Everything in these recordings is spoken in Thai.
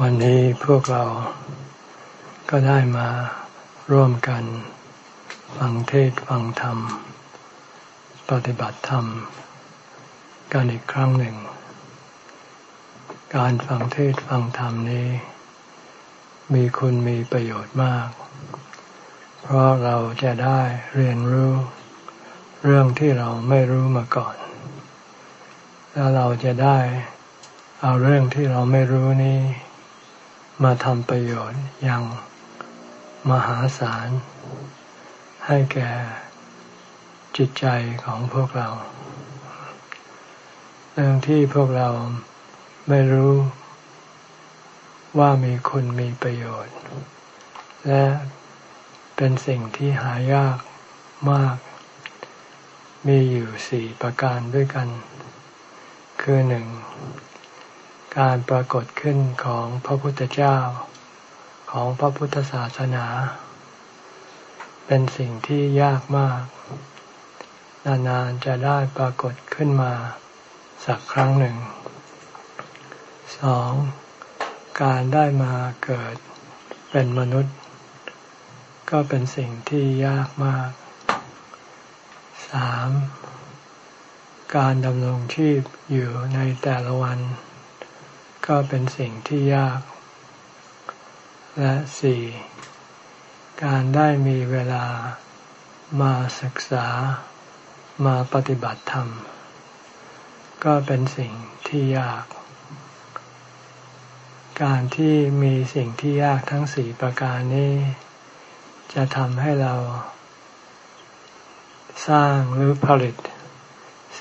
วันนี้พวกเราก็ได้มาร่วมกัน ฟังเทศฟังธรรม ปฏิบัติธรรม กันอีกครั้งหนึ่ง การฟังเทศฟังธรรมนี้ มีคุณมีประโยชน์มาก เพราะเราจะได้เรียนรู้ เรื่องที่เราไม่รู้มาก่อน แล้วเราจะได้เอาเรื่องที่เราไม่รู้นี้ มาทำประโยชน์อย่างมหาศาล ให้แก่จิตใจของพวกเรา เรื่องที่พวกเราไม่รู้ว่ามีคุณมีประโยชน์ และเป็นสิ่งที่หายากมาก มีอยู่สี่ประการด้วยกัน คือหนึ่ง การปรากฏขึ้นของพระพุทธเจ้า ของพระพุทธศาสนา เป็นสิ่งที่ยากมาก นานๆจะได้ปรากฏขึ้นมาสักครั้งหนึ่งสองการได้มาเกิดเป็นมนุษย์ ก็เป็นสิ่งที่ยากมากสามการดำรงชีพอยู่ในแต่ละวัน ก็เป็นสิ่งที่ยาก และสี่การได้มีเวลามาศึกษามาปฏิบัติธรรม ก็เป็นสิ่งที่ยาก การที่มีสิ่งที่ยากทั้งสี่ประการนี้ จะทำให้เราสร้างหรือผลิต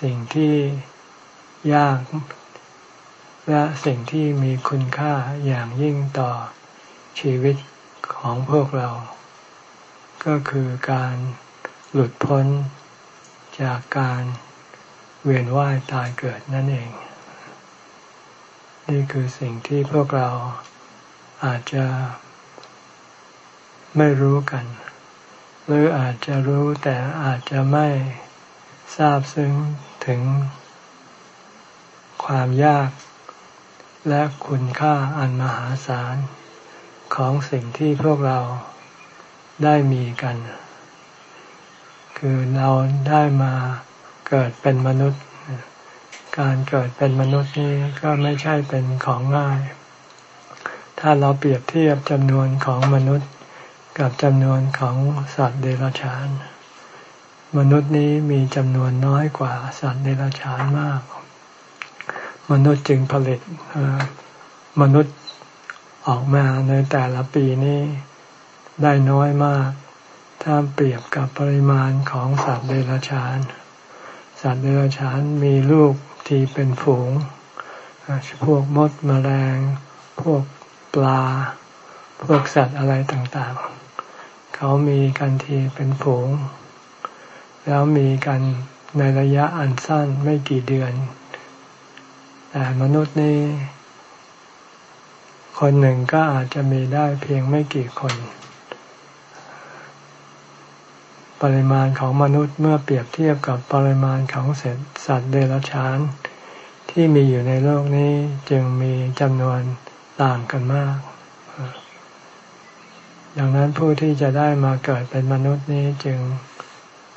สิ่งที่ยาก และสิ่งที่มีคุณค่าอย่างยิ่งต่อชีวิตของพวกเรา ก็คือการหลุดพ้นจากการเวียนว่ายตายเกิดนั่นเอง นี่คือสิ่งที่พวกเราอาจจะไม่รู้กัน หรืออาจจะรู้แต่อาจจะไม่ทราบซึ้งถึงความยาก และคุณค่าอันมหาศาลของสิ่งที่พวกเราได้มีกัน คือเราได้มาเกิดเป็นมนุษย์ การเกิดเป็นมนุษย์นี้ก็ไม่ใช่เป็นของง่าย ถ้าเราเปรียบเทียบจำนวนของมนุษย์กับจำนวนของสัตว์เดรัจฉาน มนุษย์นี้มีจำนวนน้อยกว่าสัตว์เดรัจฉานมาก มนุษย์จึงผลิตมนุษย์ออกมาในแต่ละปีนี้ได้น้อยมาก ถ้าเปรียบกับปริมาณของสัตว์เดรัจฉาน สัตว์เดรัจฉานมีลูกที่เป็นฝูง พวกมดมแมลง พวกปลา พวกสัตว์อะไรต่างๆ เขามีกันทีเป็นฝูง แล้วมีกันในระยะอันสั้นไม่กี่เดือน แต่มนุษย์นี่คนหนึ่งก็อาจจะมีได้เพียงไม่กี่คน ปริมาณของมนุษย์เมื่อเปรียบเทียบกับปริมาณของสัตว์เดรัจฉาน ที่มีอยู่ในโลกนี้จึงมีจำนวนต่างกันมากดังนั้นผู้ที่จะได้มาเกิดเป็นมนุษย์นี้จึง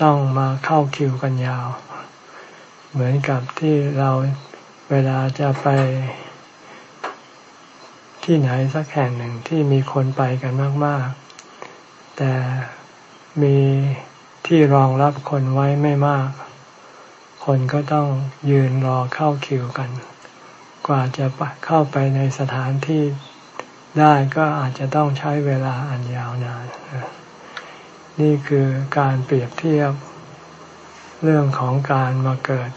ต้องมาเข้าคิวกันยาว เหมือนกับที่เรา เวลาจะไปที่ไหนสักแห่งหนึ่งที่มีคนไปกันมาก ๆ แต่มีที่รองรับคนไว้ไม่มาก คนก็ต้องยืนรอเข้าคิวกัน กว่าจะเข้าไปในสถานที่ได้ก็อาจจะต้องใช้เวลาอันยาวนาน นี่คือการเปรียบเทียบเรื่องของการมาเกิด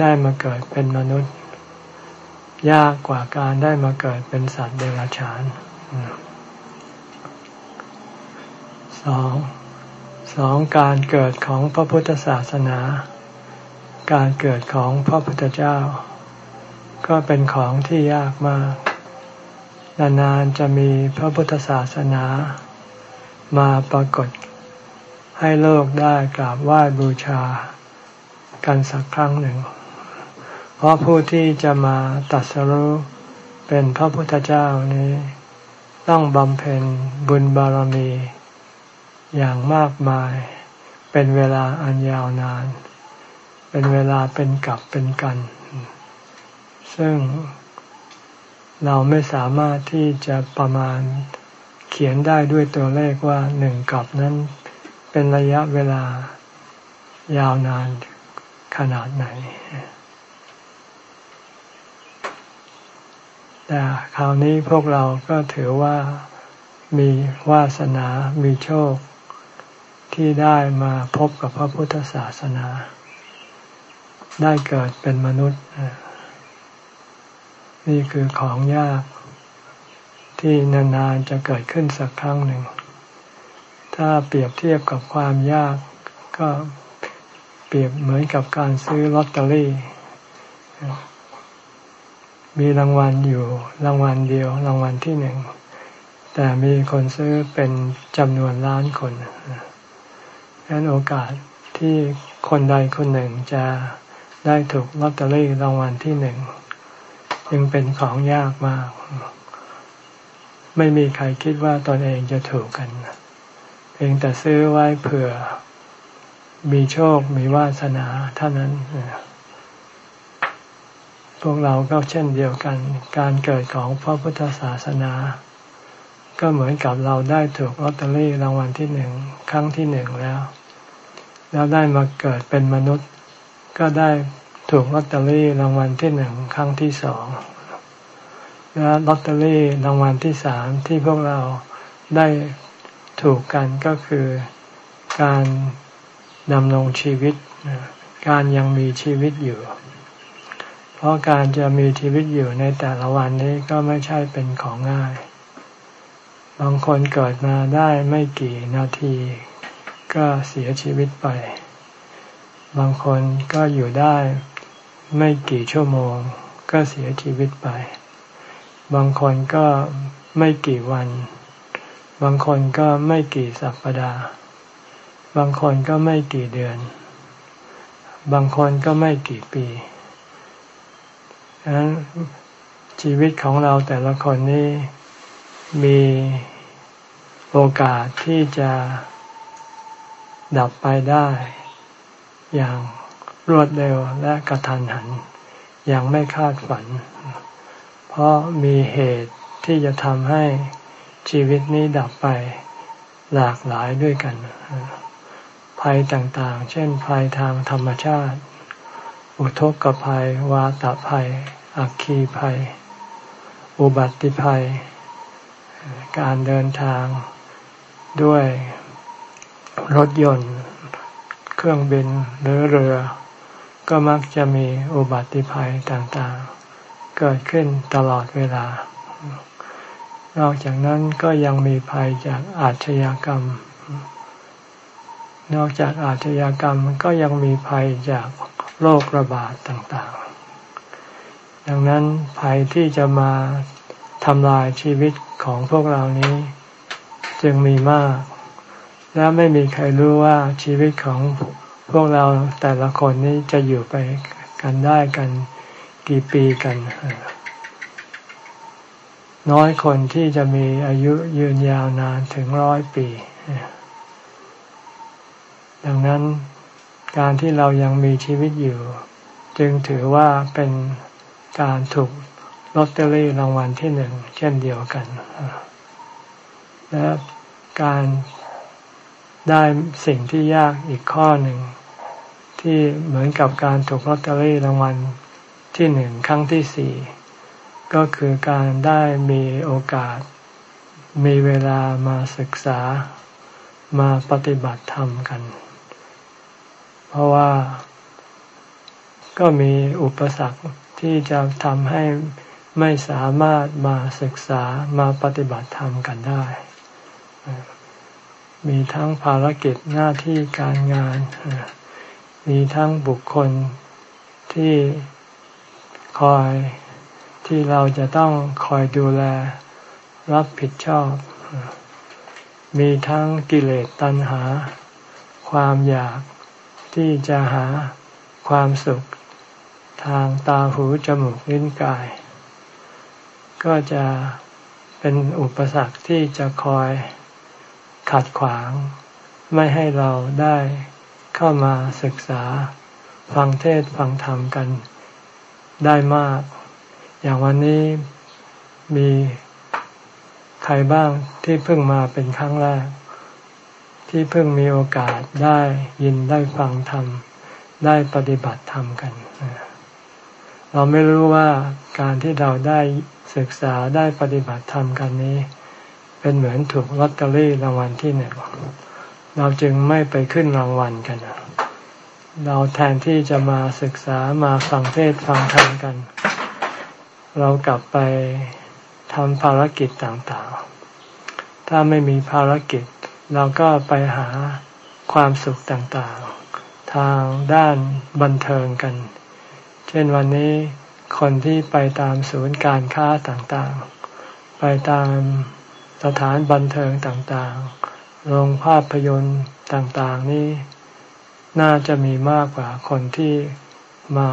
ได้มาเกิดเป็นมนุษย์ ยากกว่าการได้มาเกิดเป็นสัตว์เดรัจฉานสองสองการเกิดของพระพุทธศาสนา การเกิดของพระพุทธเจ้า ก็เป็นของที่ยากมาก นานๆจะมีพระพุทธศาสนา มาปรากฏ ให้โลกได้กราบไหว้บูชา กันสักครั้งหนึ่ง เพราะผู้ที่จะมาตัดสรุเป็นพระพุทธเจ้านี้ ต้องบำเพ็ญบุญบารมี อย่างมากมาย เป็นเวลาอันยาวนาน เป็นเวลาเป็นกับเป็นกัน ซึ่งเราไม่สามารถที่จะประมาณเขียนได้ด้วยตัวเลขว่าหนึ่งกับนั้น เป็นระยะเวลายาวนานขนาดไหน แต่คราวนี้พวกเราก็ถือว่ามีวาสนา มีโชค ที่ได้มาพบกับพระพุทธศาสนา ได้เกิดเป็นมนุษย์ นี่คือของยาก ที่นานๆจะเกิดขึ้นสักครั้งหนึ่ง ถ้าเปรียบเทียบกับความยาก ก็เปรียบเหมือนกับการซื้อลอตเตอรี่ มีรางวัลอยู่รางวัลเดียว รางวัลที่หนึ่ง แต่มีคนซื้อเป็นจำนวนล้านคนดังนั้นโอกาสที่คนใดคนหนึ่งจะได้ถูกลอตเตอรี่รางวัลที่หนึ่งยังเป็นของยากมาก ไม่มีใครคิดว่าตนเองจะถูกกัน เพียงแต่ซื้อไว้เผื่อ มีโชคมีวาสนาเท่านั้น พวกเราก็เช่นเดียวกัน การเกิดของพระพุทธศาสนา ก็เหมือนกับเราได้ถูกลอตเตอรี่รางวัลที่หนึ่งครั้งที่หนึ่งแล้ว แล้วได้มาเกิดเป็นมนุษย์ ก็ได้ถูกลอตเตอรี่รางวัลที่หนึ่งครั้งที่สองและลอตเตอรี่รางวัลที่สามที่พวกเราได้ถูกกันก็คือการดำรงชีวิต การยังมีชีวิตอยู่ เพราะการจะมีชีวิตอยู่ในแต่ละวันนี้ก็ไม่ใช่เป็นของง่าย บางคนเกิดมาได้ไม่กี่นาที ก็เสียชีวิตไป บางคนก็อยู่ได้ไม่กี่ชั่วโมง ก็เสียชีวิตไป บางคนก็ไม่กี่วัน บางคนก็ไม่กี่สัปดาห์ บางคนก็ไม่กี่เดือน บางคนก็ไม่กี่ปี ฉะนั้นชีวิตของเราแต่ละคนนี้มีโอกาสที่จะดับไปได้ อย่างรวดเร็วและกระทันหัน อย่างไม่คาดฝัน เพราะมีเหตุที่จะทำให้ชีวิตนี้ดับไปหลากหลายด้วยกัน ภัยต่างๆ เช่นภัยทางธรรมชาติ อุทกภัย วาตภัย อัคคีภัย อุบัติภัย การเดินทางด้วยรถยนต์ เครื่องบินหรือเรือ ก็มักจะมีอุบัติภัยต่างๆ เกิดขึ้นตลอดเวลา นอกจากนั้นก็ยังมีภัยจากอาชญากรรม นอกจากอาชญากรรมก็ยังมีภัยจาก โรคระบาดต่างๆ ดังนั้นภัยที่จะมาทำลายชีวิตของพวกเรานี้ จึงมีมาก และไม่มีใครรู้ว่าชีวิตของพวกเราแต่ละคนนี้จะอยู่ไปกันได้กันกี่ปีกัน น้อยคนที่จะมีอายุยืนยาวนานถึงร้อยปี ดังนั้น การที่เรายังมีชีวิตอยู่ จึงถือว่าเป็นการถูกลอตเตอรี่รางวัลที่หนึ่งเช่นเดียวกัน และการได้สิ่งที่ยากอีกข้อหนึ่ง ที่เหมือนกับการถูกลอตเตอรี่รางวัลที่หนึ่งครั้งที่สี่ก็คือการได้มีโอกาส มีเวลามาศึกษามาปฏิบัติธรรมกัน เพราะว่าก็มีอุปสรรคที่จะทำให้ไม่สามารถมาศึกษามาปฏิบัติธรรมกันได้ มีทั้งภารกิจหน้าที่การงาน มีทั้งบุคคลที่คอยที่เราจะต้องคอยดูแลรับผิดชอบ มีทั้งกิเลสตัณหา ความอยาก ที่จะหาความสุขทางตาหูจมูกลิ้นกาย ก็จะเป็นอุปสรรคที่จะคอยขัดขวาง ไม่ให้เราได้เข้ามาศึกษาฟังเทศฟังธรรมกันได้มาก อย่างวันนี้มีใครบ้างที่เพิ่งมาเป็นครั้งแรก ที่เพิ่งมีโอกาสได้ยินได้ฟังธรรม ได้ปฏิบัติธรรมกัน เราไม่รู้ว่าการที่เราได้ศึกษาได้ปฏิบัติธรรมกันนี้ เป็นเหมือนถูกลอตเตอรี่รางวัลที่หนึ่งเราจึงไม่ไปขึ้นรางวัลกัน เราแทนที่จะมาศึกษามาฟังเทศฟังธรรมกัน เรากลับไปทำภารกิจต่างๆ ถ้าไม่มีภารกิจ เราก็ไปหาความสุขต่างๆ ทางด้านบันเทิงกัน เช่นวันนี้คนที่ไปตามศูนย์การค้าต่างๆ ไปตามสถานบันเทิงต่างๆ โรงภาพยนตร์ต่างๆ นี้น่าจะมีมากกว่าคนที่มา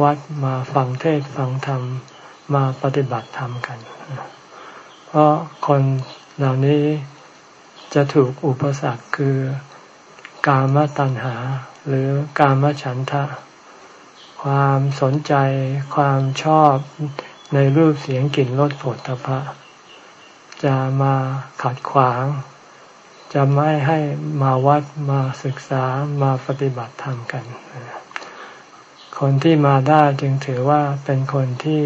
วัดมาฟังเทศฟังธรรมมาปฏิบัติธรรมกัน เพราะคนเหล่านี้ จะถูกอุปสรรคคือกามตัณหา หรือกามฉันทะ ความสนใจ ความชอบในรูปเสียงกลิ่นรสผลตภะจะมาขัดขวาง จะไม่ให้มาวัดมาศึกษามาปฏิบัติธรรมกัน คนที่มาได้จึงถือว่าเป็นคนที่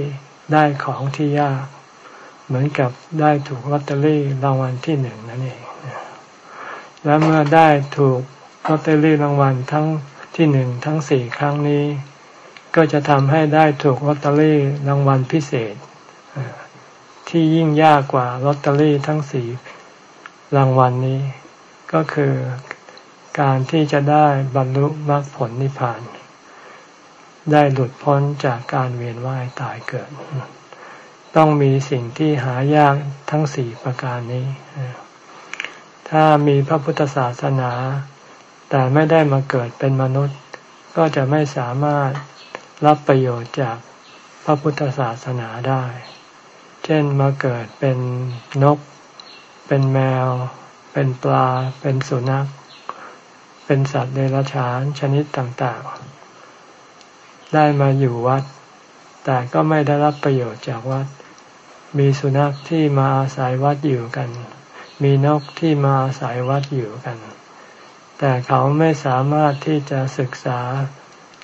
ได้ของที่ยาก เหมือนกับได้ถูกลอตเตอรี่รางวัลที่หนึ่งนั่นเอง และเมื่อได้ถูกลอตเตอรี่รางวัลทั้งที่หนึ่งทั้งสี่ครั้งนี้ ก็จะทำให้ได้ถูกลอตเตอรี่รางวัลพิเศษ ที่ยิ่งยากกว่าลอตเตอรี่ทั้งสี่รางวัลนนี้ ก็คือการที่จะได้บรรลุมรรคผลนิพพาน ได้หลุดพ้นจากการเวียนว่ายตายเกิด ต้องมีสิ่งที่หายากทั้งสี่ประการนี้ ถ้ามีพระพุทธศาสนา แต่ไม่ได้มาเกิดเป็นมนุษย์ ก็จะไม่สามารถรับประโยชน์จากพระพุทธศาสนาได้ เช่นมาเกิดเป็นนก เป็นแมว เป็นปลา เป็นสุนัข เป็นสัตว์เดรัจฉานชนิดต่างๆ ได้มาอยู่วัด แต่ก็ไม่ได้รับประโยชน์จากวัด มีสุนัขที่มาอาศัยวัดอยู่กัน มีนกที่มาอาศัยวัดอยู่กัน แต่เขาไม่สามารถที่จะศึกษา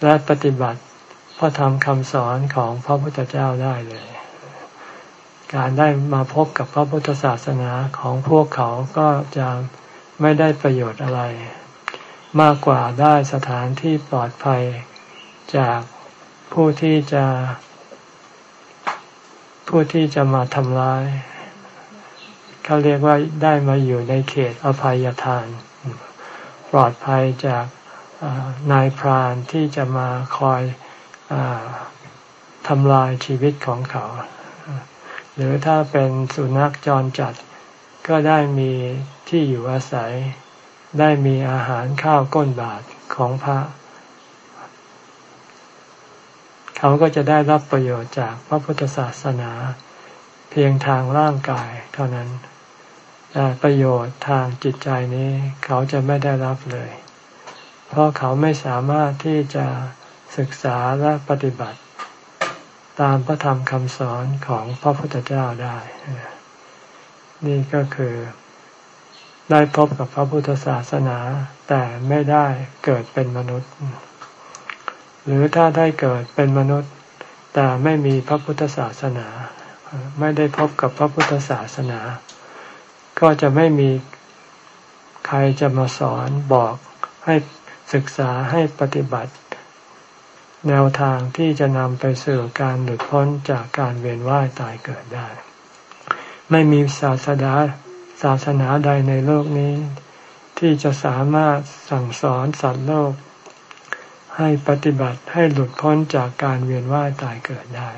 และปฏิบัติพระธรรมคำสอนของพระพุทธเจ้าได้เลย การได้มาพบกับพระพุทธศาสนาของพวกเขาก็จะไม่ได้ประโยชน์อะไร มากกว่าได้สถานที่ปลอดภัยจากผู้ที่จะ ผู้ที่จะมาทำร้าย เขาเรียกว่าได้มาอยู่ในเขตอภัยทาน ปลอดภัยจากนายพรานที่จะมาคอยอทำลายชีวิตของเขา หรือถ้าเป็นสุนัขจรจัดก็ได้มีที่อยู่อาศัย ได้มีอาหารข้าวก้นบาทของพระ เขาก็จะได้รับประโยชน์จากพระพุทธศาสนา เพียงทางร่างกายเท่านั้น แต่ประโยชน์ทางจิตใจนี้เขาจะไม่ได้รับเลย เพราะเขาไม่สามารถที่จะศึกษาและปฏิบัติ ตามพระธรรมคำสอนของพระพุทธเจ้าได้ นี่ก็คือ ได้พบกับพระพุทธศาสนา แต่ไม่ได้เกิดเป็นมนุษย์ หรือถ้าได้เกิดเป็นมนุษย์ แต่ไม่มีพระพุทธศาสนา ไม่ได้พบกับพระพุทธศาสนา ก็จะไม่มีใครจะมาสอนบอกให้ศึกษาให้ปฏิบัติ แนวทางที่จะนำไปสู่การหลุดพ้นจากการเวียนว่ายตายเกิดได้ ไม่มีศาสนาศาสนาใดในโลกนี้ ที่จะสามารถสั่งสอนสัตว์โลก ให้ปฏิบัติให้หลุดพ้นจากการเวียนว่ายตายเกิดได้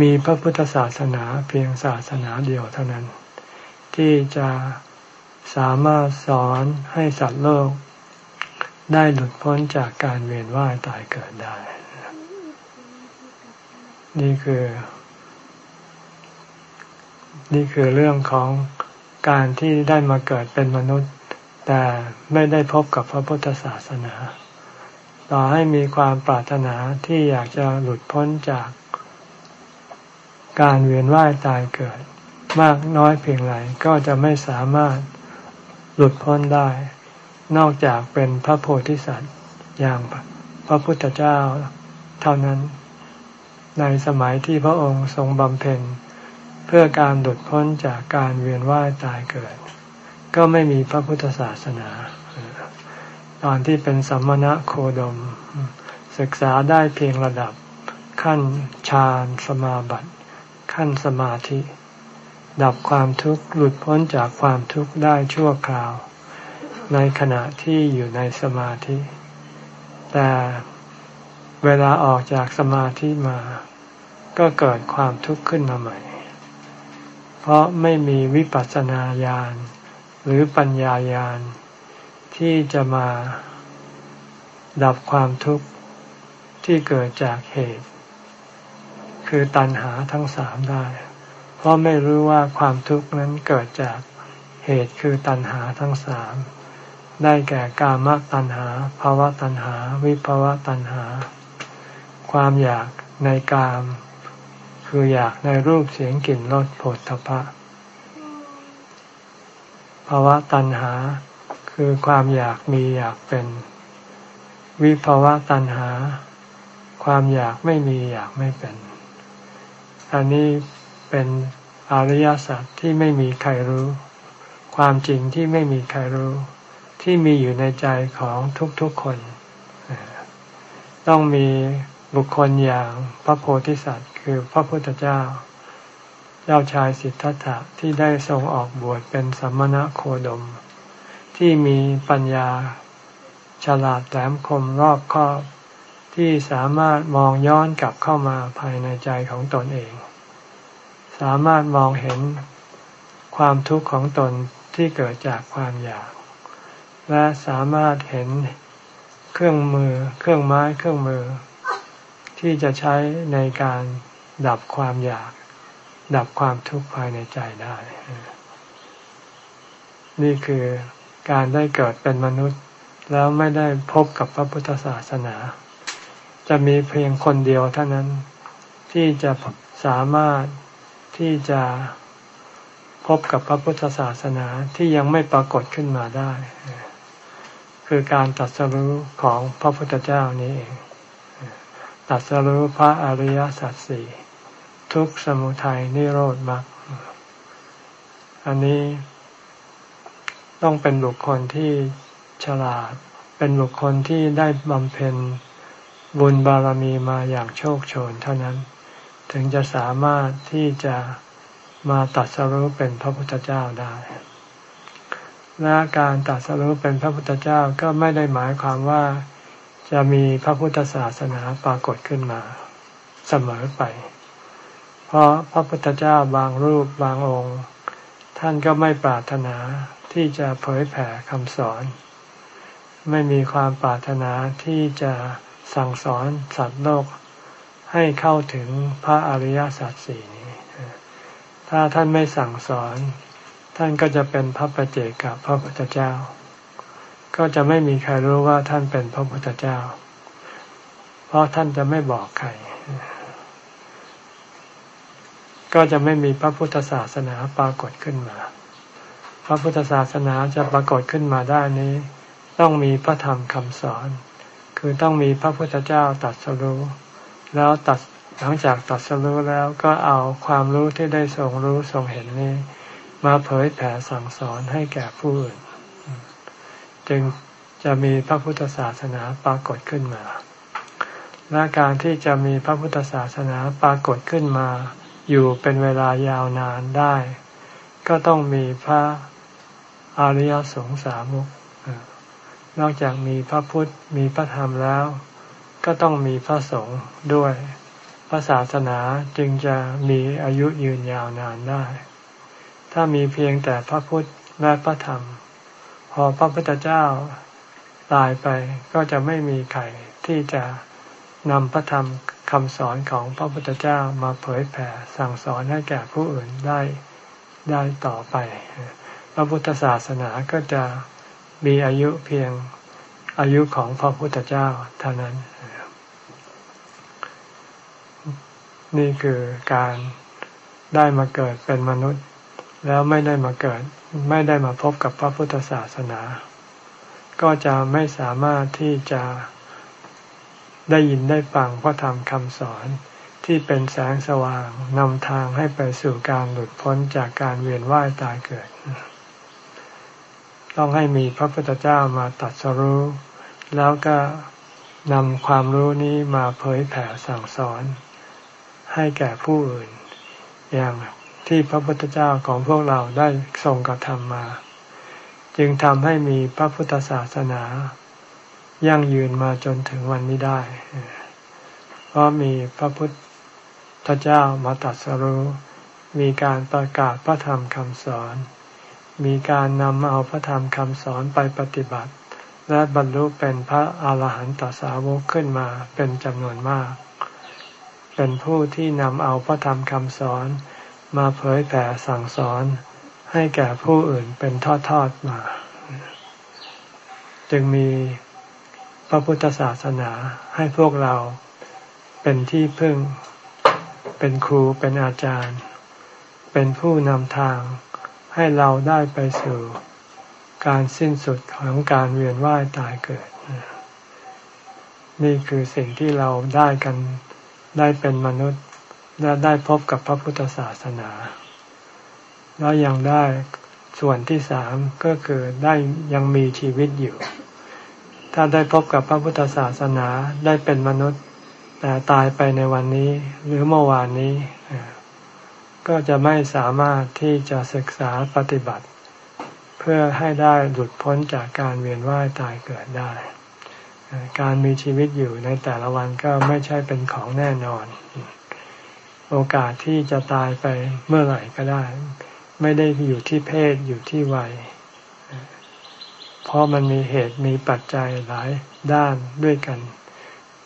มีพระพุทธศาสนาเพียงศาสนาเดียวเท่านั้น ที่จะสามารถสอนให้สัตว์โลก ได้หลุดพ้นจากการเวียนว่ายตายเกิดได้ นี่คือ นี่คือเรื่องของการที่ได้มาเกิดเป็นมนุษย์ แต่ไม่ได้พบกับพระพุทธศาสนา ต่อให้มีความปรารถนาที่อยากจะหลุดพ้นจากการเวียนว่ายตายเกิด มากน้อยเพียงไรก็จะไม่สามารถหลุดพ้นได้ นอกจากเป็นพระโพธิสัตว์อย่างพระพุทธเจ้าเท่านั้น ในสมัยที่พระองค์ทรงบำเพ็ญ เพื่อการหลุดพ้นจากการเวียนว่ายตายเกิด ก็ไม่มีพระพุทธศาสนา ตอนที่เป็นสัมมณะโคดม ศึกษาได้เพียงระดับขั้นฌานสมาบัติ ขั้นสมาธิ ดับความทุกข์หลุดพ้นจากความทุกข์ได้ชั่วคราว ในขณะที่อยู่ในสมาธิ แต่เวลาออกจากสมาธิมา ก็เกิดความทุกข์ขึ้นมาใหม่ เพราะไม่มีวิปัสสนาญาณหรือปัญญาญาณที่จะมาดับความทุกข์ที่เกิดจากเหตุ คือตัณหาทั้งสามได้ เพราะไม่รู้ว่าความทุกข์นั้นเกิดจากเหตุคือตัณหาทั้งสาม ได้แก่กามตัณหาภาวะตัณหา วิภาวะตัณหา ความอยากในกาม คืออยากในรูปเสียงกลิ่นรสผลทพะภาวะตัณหา คือความอยากมีอยากเป็น วิภาวะตัณหา ความอยากไม่มีอยากไม่เป็น อันนี้ เป็นอริยสัจที่ไม่มีใครรู้ ความจริงที่ไม่มีใครรู้ ที่มีอยู่ในใจของทุกๆคน ต้องมีบุคคลอย่างพระโพธิสัตว์ คือพระพุทธเจ้า เจ้าชายสิทธัตถะที่ได้ทรงออกบวชเป็นสัมมณโคดม ที่มีปัญญาฉลาดแหลมคมรอบคอบที่สามารถมองย้อนกลับเข้ามาภายในใจของตนเอง สามารถมองเห็นความทุกข์ของตนที่เกิดจากความอยาก และสามารถเห็นเครื่องมือ เครื่องไม้เครื่องมือ ที่จะใช้ในการดับความอยาก ดับความทุกข์ภายในใจได้ นี่คือการได้เกิดเป็นมนุษย์ แล้วไม่ได้พบกับพระพุทธศาสนา จะมีเพียงคนเดียวเท่านั้นที่จะสามารถ ที่จะพบกับพระพุทธศาสนาที่ยังไม่ปรากฏขึ้นมาได้ คือการตัดสรู้ของพระพุทธเจ้านี้เองตัดสรู้พระอริยสัจสี่ทุกสมุทัยนิโรธมรรคอันนี้ต้องเป็นบุคคลที่ฉลาด เป็นบุคคลที่ได้บำเพ็ญบุญบารมีมาอย่างโชคโชนเท่านั้น ถึงจะสามารถที่จะมาตัดสรู้เป็นพระพุทธเจ้าได้ และการตัดสรู้เป็นพระพุทธเจ้าก็ไม่ได้หมายความว่าจะมีพระพุทธศาสนาปรากฏขึ้นมาเสมอไป เพราะพระพุทธเจ้าบางรูปบางองค์ ท่านก็ไม่ปรารถนาที่จะเผยแผ่คำสอน ไม่มีความปรารถนาที่จะสั่งสอนสัตว์โลก ให้เข้าถึงพระอริยสัจสี่นี้ ถ้าท่านไม่สั่งสอน ท่านก็จะเป็นพระประเจกับพระพุทธเจ้า ก็จะไม่มีใครรู้ว่าท่านเป็นพระพุทธเจ้า เพราะท่านจะไม่บอกใคร ก็จะไม่มีพระพุทธศาสนาปรากฏขึ้นมา พระพุทธศาสนาจะปรากฏขึ้นมาได้นี้ ต้องมีพระธรรมคำสอน คือต้องมีพระพุทธเจ้าตัดสรู้ แล้วตัดหลังจากตัดสรู้แล้วก็เอาความรู้ที่ได้ทรงรู้ทรงเห็นนี้ มาเผยแผ่สั่งสอนให้แก่ผู้อื่น จึงจะมีพระพุทธศาสนาปรากฏขึ้นมา และการที่จะมีพระพุทธศาสนาปรากฏขึ้นมา อยู่เป็นเวลายาวนานได้ ก็ต้องมีพระอริยสงสามุกนอกจากมีพระพุทธมีพระธรรมแล้ว ก็ต้องมีพระสงฆ์ด้วย พระศาสนาจึงจะมีอายุยืนยาวนานได้ ถ้ามีเพียงแต่พระพุทธและพระธรรม พอพระพุทธเจ้าตายไปก็จะไม่มีใครที่จะนำพระธรรมคำสอนของพระพุทธเจ้ามาเผยแผ่สั่งสอนให้แก่ผู้อื่นได้ได้ต่อไป พระพุทธศาสนาก็จะมีอายุเพียงอายุของพระพุทธเจ้าเท่านั้น นี่คือการได้มาเกิดเป็นมนุษย์ แล้วไม่ได้มาเกิด ไม่ได้มาพบกับพระพุทธศาสนา ก็จะไม่สามารถที่จะได้ยินได้ฟังพระธรรมคำสอนที่เป็นแสงสว่างนำทางให้ไปสู่การหลุดพ้นจากการเวียนว่ายตายเกิด ต้องให้มีพระพุทธเจ้ามาตัดสรู้ แล้วก็นำความรู้นี้มาเผยแผ่สั่งสอน ให้แก่ผู้อื่น อย่างที่พระพุทธเจ้าของพวกเราได้ทรงกระทำมา จึงทำให้มีพระพุทธศาสนา ยั่งยืนมาจนถึงวันนี้ได้ เพราะมีพระพุทธเจ้ามาตัดสรู้มีการประกาศพระธรรมคำสอน มีการนำเอาพระธรรมคำสอนไปปฏิบัติ และบรรลุเป็นพระอาหารหันตสาวกขึ้นมาเป็นจำนวนมาก เป็นผู้ที่นำเอาพระธรรมคำสอนมาเผยแผ่สั่งสอนให้แก่ผู้อื่นเป็นทอดๆมา จึงมีพระพุทธศาสนาให้พวกเราเป็นที่พึ่ง เป็นครูเป็นอาจารย์ เป็นผู้นำทางให้เราได้ไปสู่การสิ้นสุดของการเวียนว่ายตายเกิด นี่คือสิ่งที่เราได้กัน ได้เป็นมนุษย์และได้พบกับพระพุทธศาสนา แล้วยังได้ส่วนที่สามก็คือได้ยังมีชีวิตอยู่ ถ้าได้พบกับพระพุทธศาสนาได้เป็นมนุษย์ แต่ตายไปในวันนี้หรือเมื่อวานนี้ ก็จะไม่สามารถที่จะศึกษาปฏิบัติ เพื่อให้ได้หลุดพ้นจากการเวียนว่ายตายเกิดได้ การมีชีวิตอยู่ในแต่ละวันก็ไม่ใช่เป็นของแน่นอน โอกาสที่จะตายไปเมื่อไหร่ก็ได้ ไม่ได้อยู่ที่เพศอยู่ที่วัย เพราะมันมีเหตุมีปัจจัยหลายด้านด้วยกัน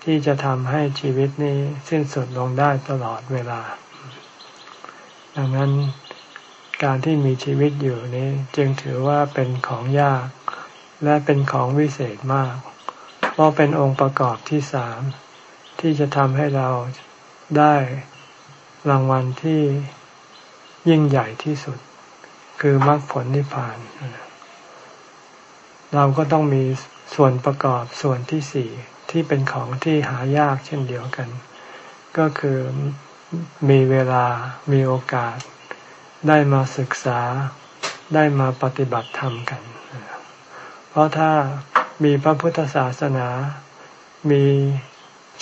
ที่จะทำให้ชีวิตนี้สิ้นสุดลงได้ตลอดเวลา ดังนั้นการที่มีชีวิตอยู่นี้จึงถือว่าเป็นของยากและเป็นของวิเศษมาก ราะเป็นองค์ประกอบที่สามที่จะทำให้เราได้รางวัลที่ยิ่งใหญ่ที่สุด คือมรรคผลนิพพาน เราก็ต้องมีส่วนประกอบส่วนที่สี่ที่เป็นของที่หายากเช่นเดียวกัน ก็คือมีเวลามีโอกาส ได้มาศึกษาได้มาปฏิบัติธรรมกัน เพราะถ้า มีพระพุทธศาสนา มี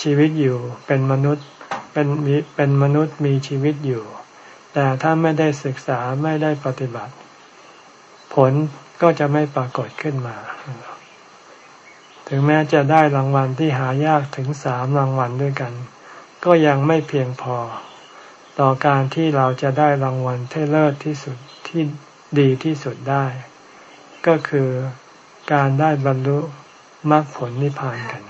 ชีวิตอยู่เป็นมนุษย์เป็นมีเป็นมนุษย์มีชีวิตอยู่ แต่ถ้าไม่ได้ศึกษาไม่ได้ปฏิบัติ ผลก็จะไม่ปรากฏขึ้นมา ถึงแม้จะได้รางวัลที่หายากถึงสามรางวัลด้วยกัน ก็ยังไม่เพียงพอ ต่อการที่เราจะได้รางวัลที่เลิศที่สุดที่ดีที่สุดได้ ก็คือ การได้บรรลุมรรคผลนิพพานกัน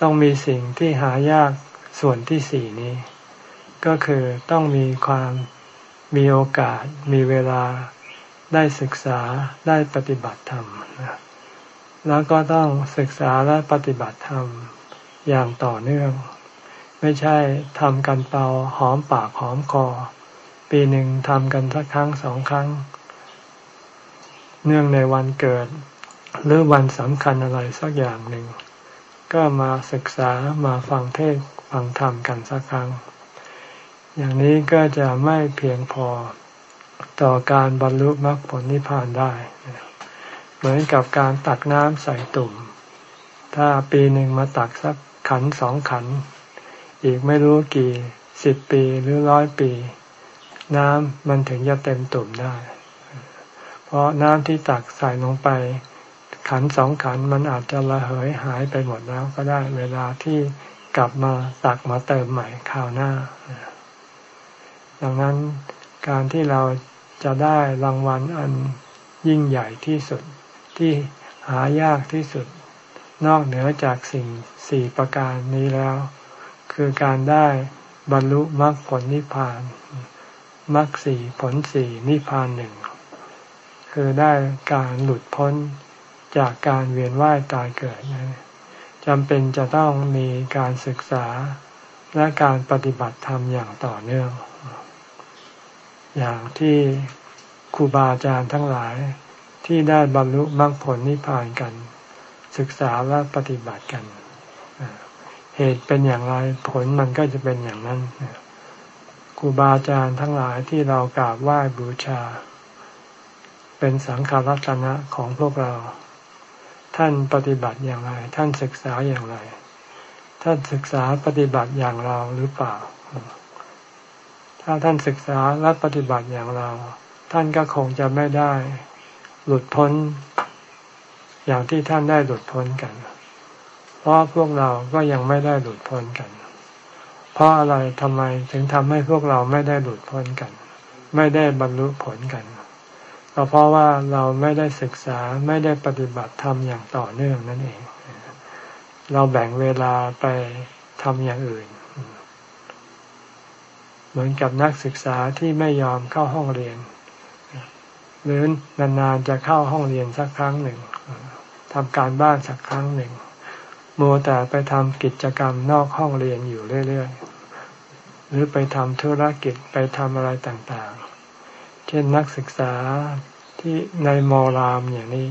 ต้องมีสิ่งที่หายากส่วนที่สี่นี้ ก็คือต้องมีความมีโอกาสมีเวลาได้ศึกษาได้ปฏิบัติธรรม แล้วก็ต้องศึกษาและปฏิบัติธรรมอย่างต่อเนื่อง ไม่ใช่ทำกันเปาหอมปากหอมคอ ปีหนึ่งทำกันสักครั้งสองครั้ง เนื่องในวันเกิด หรือวันสำคัญอะไรสักอย่างหนึ่ง ก็มาศึกษามาฟังเทศฟังธรรมกันสักครั้ง อย่างนี้ก็จะไม่เพียงพอต่อการบรรลุมรรคผลนิพพานได้ เหมือนกับการตักน้ำใส่ตุ่ม ถ้าปีหนึ่งมาตักสักขันสองขัน อีกไม่รู้กี่สิบปีหรือร้อยปี น้ำมันถึงจะเต็มตุ่มได้ เพราะน้ำที่ตักใส่ลงไป ขันสองขันมันอาจจะระเหยหายไปหมดแล้วก็ได้เวลาที่กลับมาตักมาเติมใหม่คราวหน้า ดังนั้นการที่เราจะได้รางวัลอันยิ่งใหญ่ที่สุดที่หายากที่สุด นอกเหนือจากสิ่งสี่ประการนี้แล้ว คือการได้บรรลุมรรคผลนิพพานมรรคสี่ผลสี่นิพพานหนึ่งคือได้การหลุดพ้น จากการเวียนว่ายตายเกิดนะจำเป็นจะต้องมีการศึกษาและการปฏิบัติธรรมอย่างต่อเนื่อง อย่างที่ครูบาอาจารย์ทั้งหลายที่ได้บรรลุมรรคผลนิพพานกัน ศึกษาและปฏิบัติกัน เหตุเป็นอย่างไรผลมันก็จะเป็นอย่างนั้นครูบาอาจารย์ทั้งหลายที่เรากราบไหว้บูชา เป็นสังฆรัตนะของพวกเรา ท่านปฏิบัติอย่างไร ท่านศึกษาอย่างไร ท่านศึกษาปฏิบัติอย่างเราหรือเปล่า ถ้าท่านศึกษาและปฏิบัติอย่างเรา ท่านก็คงจะไม่ได้ หลุดพ้น อย่างที่ท่านได้หลุดพ้นกัน เพราะพวกเราก็ยังไม่ได้หลุดพ้นกัน เพราะอะไรทำไมถึงทำให้พวกเราไม่ได้หลุดพ้นกัน ไม่ได้บรรลุผลกัน ก็เพราะว่าเราไม่ได้ศึกษาไม่ได้ปฏิบัติธรรมอย่างต่อเนื่องนั่นเอง เราแบ่งเวลาไปทำอย่างอื่น เหมือนกับนักศึกษาที่ไม่ยอมเข้าห้องเรียน หรือนานๆจะเข้าห้องเรียนสักครั้งหนึ่งทำการบ้านสักครั้งหนึ่งมัวแต่ไปทำกิจกรรมนอกห้องเรียนอยู่เรื่อยๆ หรือไปทำธุรกิจไปทำอะไรต่างๆ เช่นนักศึกษาที่ในมอรามอย่างนี้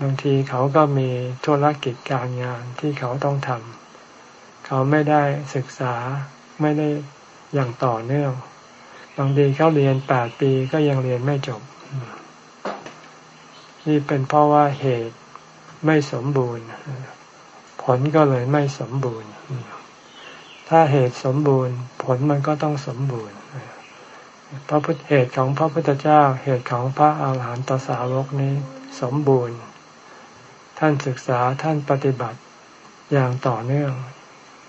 บางทีเขาก็มีธุรกิจการงานที่เขาต้องทำเขาไม่ได้ศึกษาไม่ได้อย่างต่อเนื่อง บางทีเขาเรียนแปดปีก็ยังเรียนไม่จบ นี่เป็นเพราะว่าเหตุไม่สมบูรณ์ ผลก็เลยไม่สมบูรณ์ ถ้าเหตุสมบูรณ์ ผลมันก็ต้องสมบูรณ์ พระพุทธเหตุของพระพุทธเจ้าเหตุของพระอาหารหันตสาวกนี้สมบูรณ์ ท่านศึกษาท่านปฏิบัติอย่างต่อเนื่อง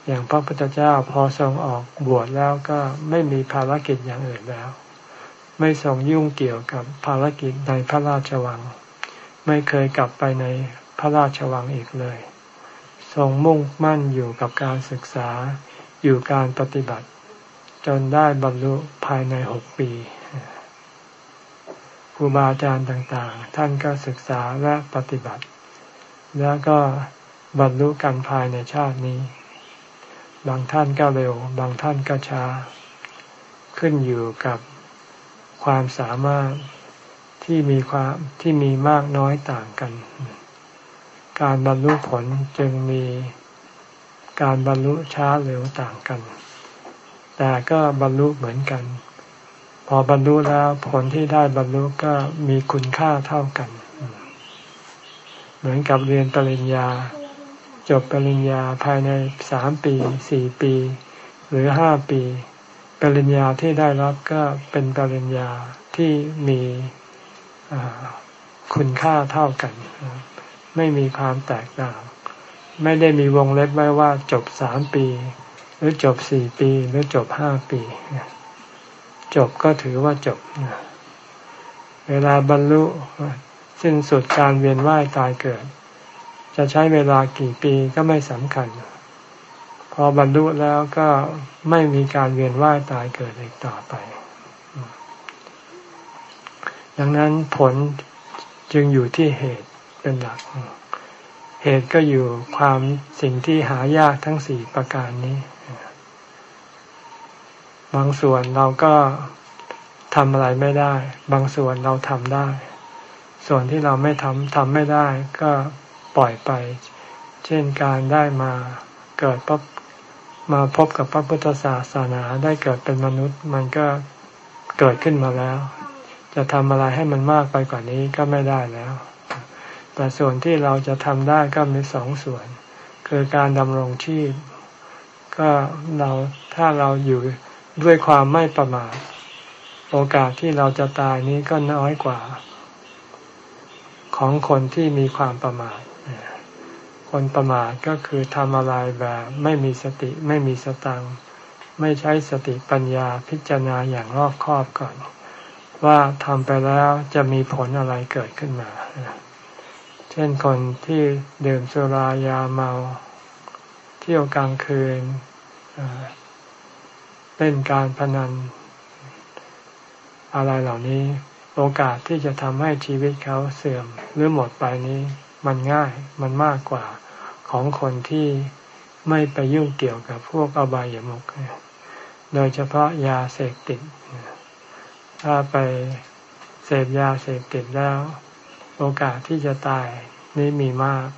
อย่างพระพุทธเจ้าพอทรงออกบวชแล้วก็ไม่มีภารกิจอย่างอื่นแล้ว ไม่ทรงยุ่งเกี่ยวกับภารกิจในพระราชวัง ไม่เคยกลับไปในพระราชวังอีกเลย ทรงมุ่งมั่นอยู่กับการศึกษาอยู่การปฏิบัติ จนได้บรรลุภายในหกปีครูบาอาจารย์ต่างๆ ท่านก็ศึกษาและปฏิบัติ แล้วก็บรรลุกันภายในชาตินี้ บางท่านก็เร็ว บางท่านก็ช้า ขึ้นอยู่กับความสามารถที่มีความที่มีมากน้อยต่างกัน การบรรลุผลจึงมีการบรรลุช้าเร็วต่างกัน แต่ก็บรรลุเหมือนกัน พอบรรลุแล้วผลที่ได้บรรลุก็มีคุณค่าเท่ากัน เหมือนกับเรียนปริญญา จบปริญญาภายในสามปีสี่ปี หรือห้าปี ปริญญาที่ได้รับก็เป็นปริญญาที่มีคุณค่าเท่ากัน ไม่มีความแตกต่าง ไม่ได้มีวงเล็บไว้ว่าจบสามปี หรือจบสี่ปีหรือจบห้าปี จบก็ถือว่าจบ เวลาบรรลุสิ้นสุดการเวียนว่ายตายเกิด จะใช้เวลากี่ปีก็ไม่สำคัญ พอบรรลุแล้วก็ไม่มีการเวียนว่ายตายเกิดอีกต่อไป ดังนั้นผลจึงอยู่ที่เหตุเป็นหลัก เหตุก็อยู่ความสิ่งที่หายากทั้งสี่ประการนี้ บางส่วนเราก็ทำอะไรไม่ได้ บางส่วนเราทำได้ ส่วนที่เราไม่ทำทำไม่ได้ก็ปล่อยไป เช่นการได้มาเกิดพบมาพบกับพระพุทธศาสนาได้เกิดเป็นมนุษย์ มันก็เกิดขึ้นมาแล้ว จะทำอะไรให้มันมากไปกว่านี้ก็ไม่ได้แล้ว แต่ส่วนที่เราจะทำได้ก็มีสองส่วน คือการดำรงชีพ ก็เราถ้าเราอยู่ ด้วยความไม่ประมาทโอกาสที่เราจะตายนี้ก็น้อยกว่า ของคนที่มีความประมาทคนประมาทก็คือทำอะไรแบบไม่มีสติไม่มีสตังไม่ใช้สติปัญญาพิจารณาอย่างรอบคอบก่อน ว่าทำไปแล้วจะมีผลอะไรเกิดขึ้นมา เช่นคนที่ดื่มสุรายาเมา เที่ยวกลางคืน เล่นการพนัน อะไรเหล่านี้ โอกาสที่จะทำให้ชีวิตเขาเสื่อมหรือหมดไปนี้ มันง่ายมันมากกว่าของคนที่ไม่ไปยุ่งเกี่ยวกับพวกอบายามุขโดยเฉพาะยาเสพติด ถ้าไปเสพยาเสพติดแล้ว โอกาสที่จะตายนี่มีมาก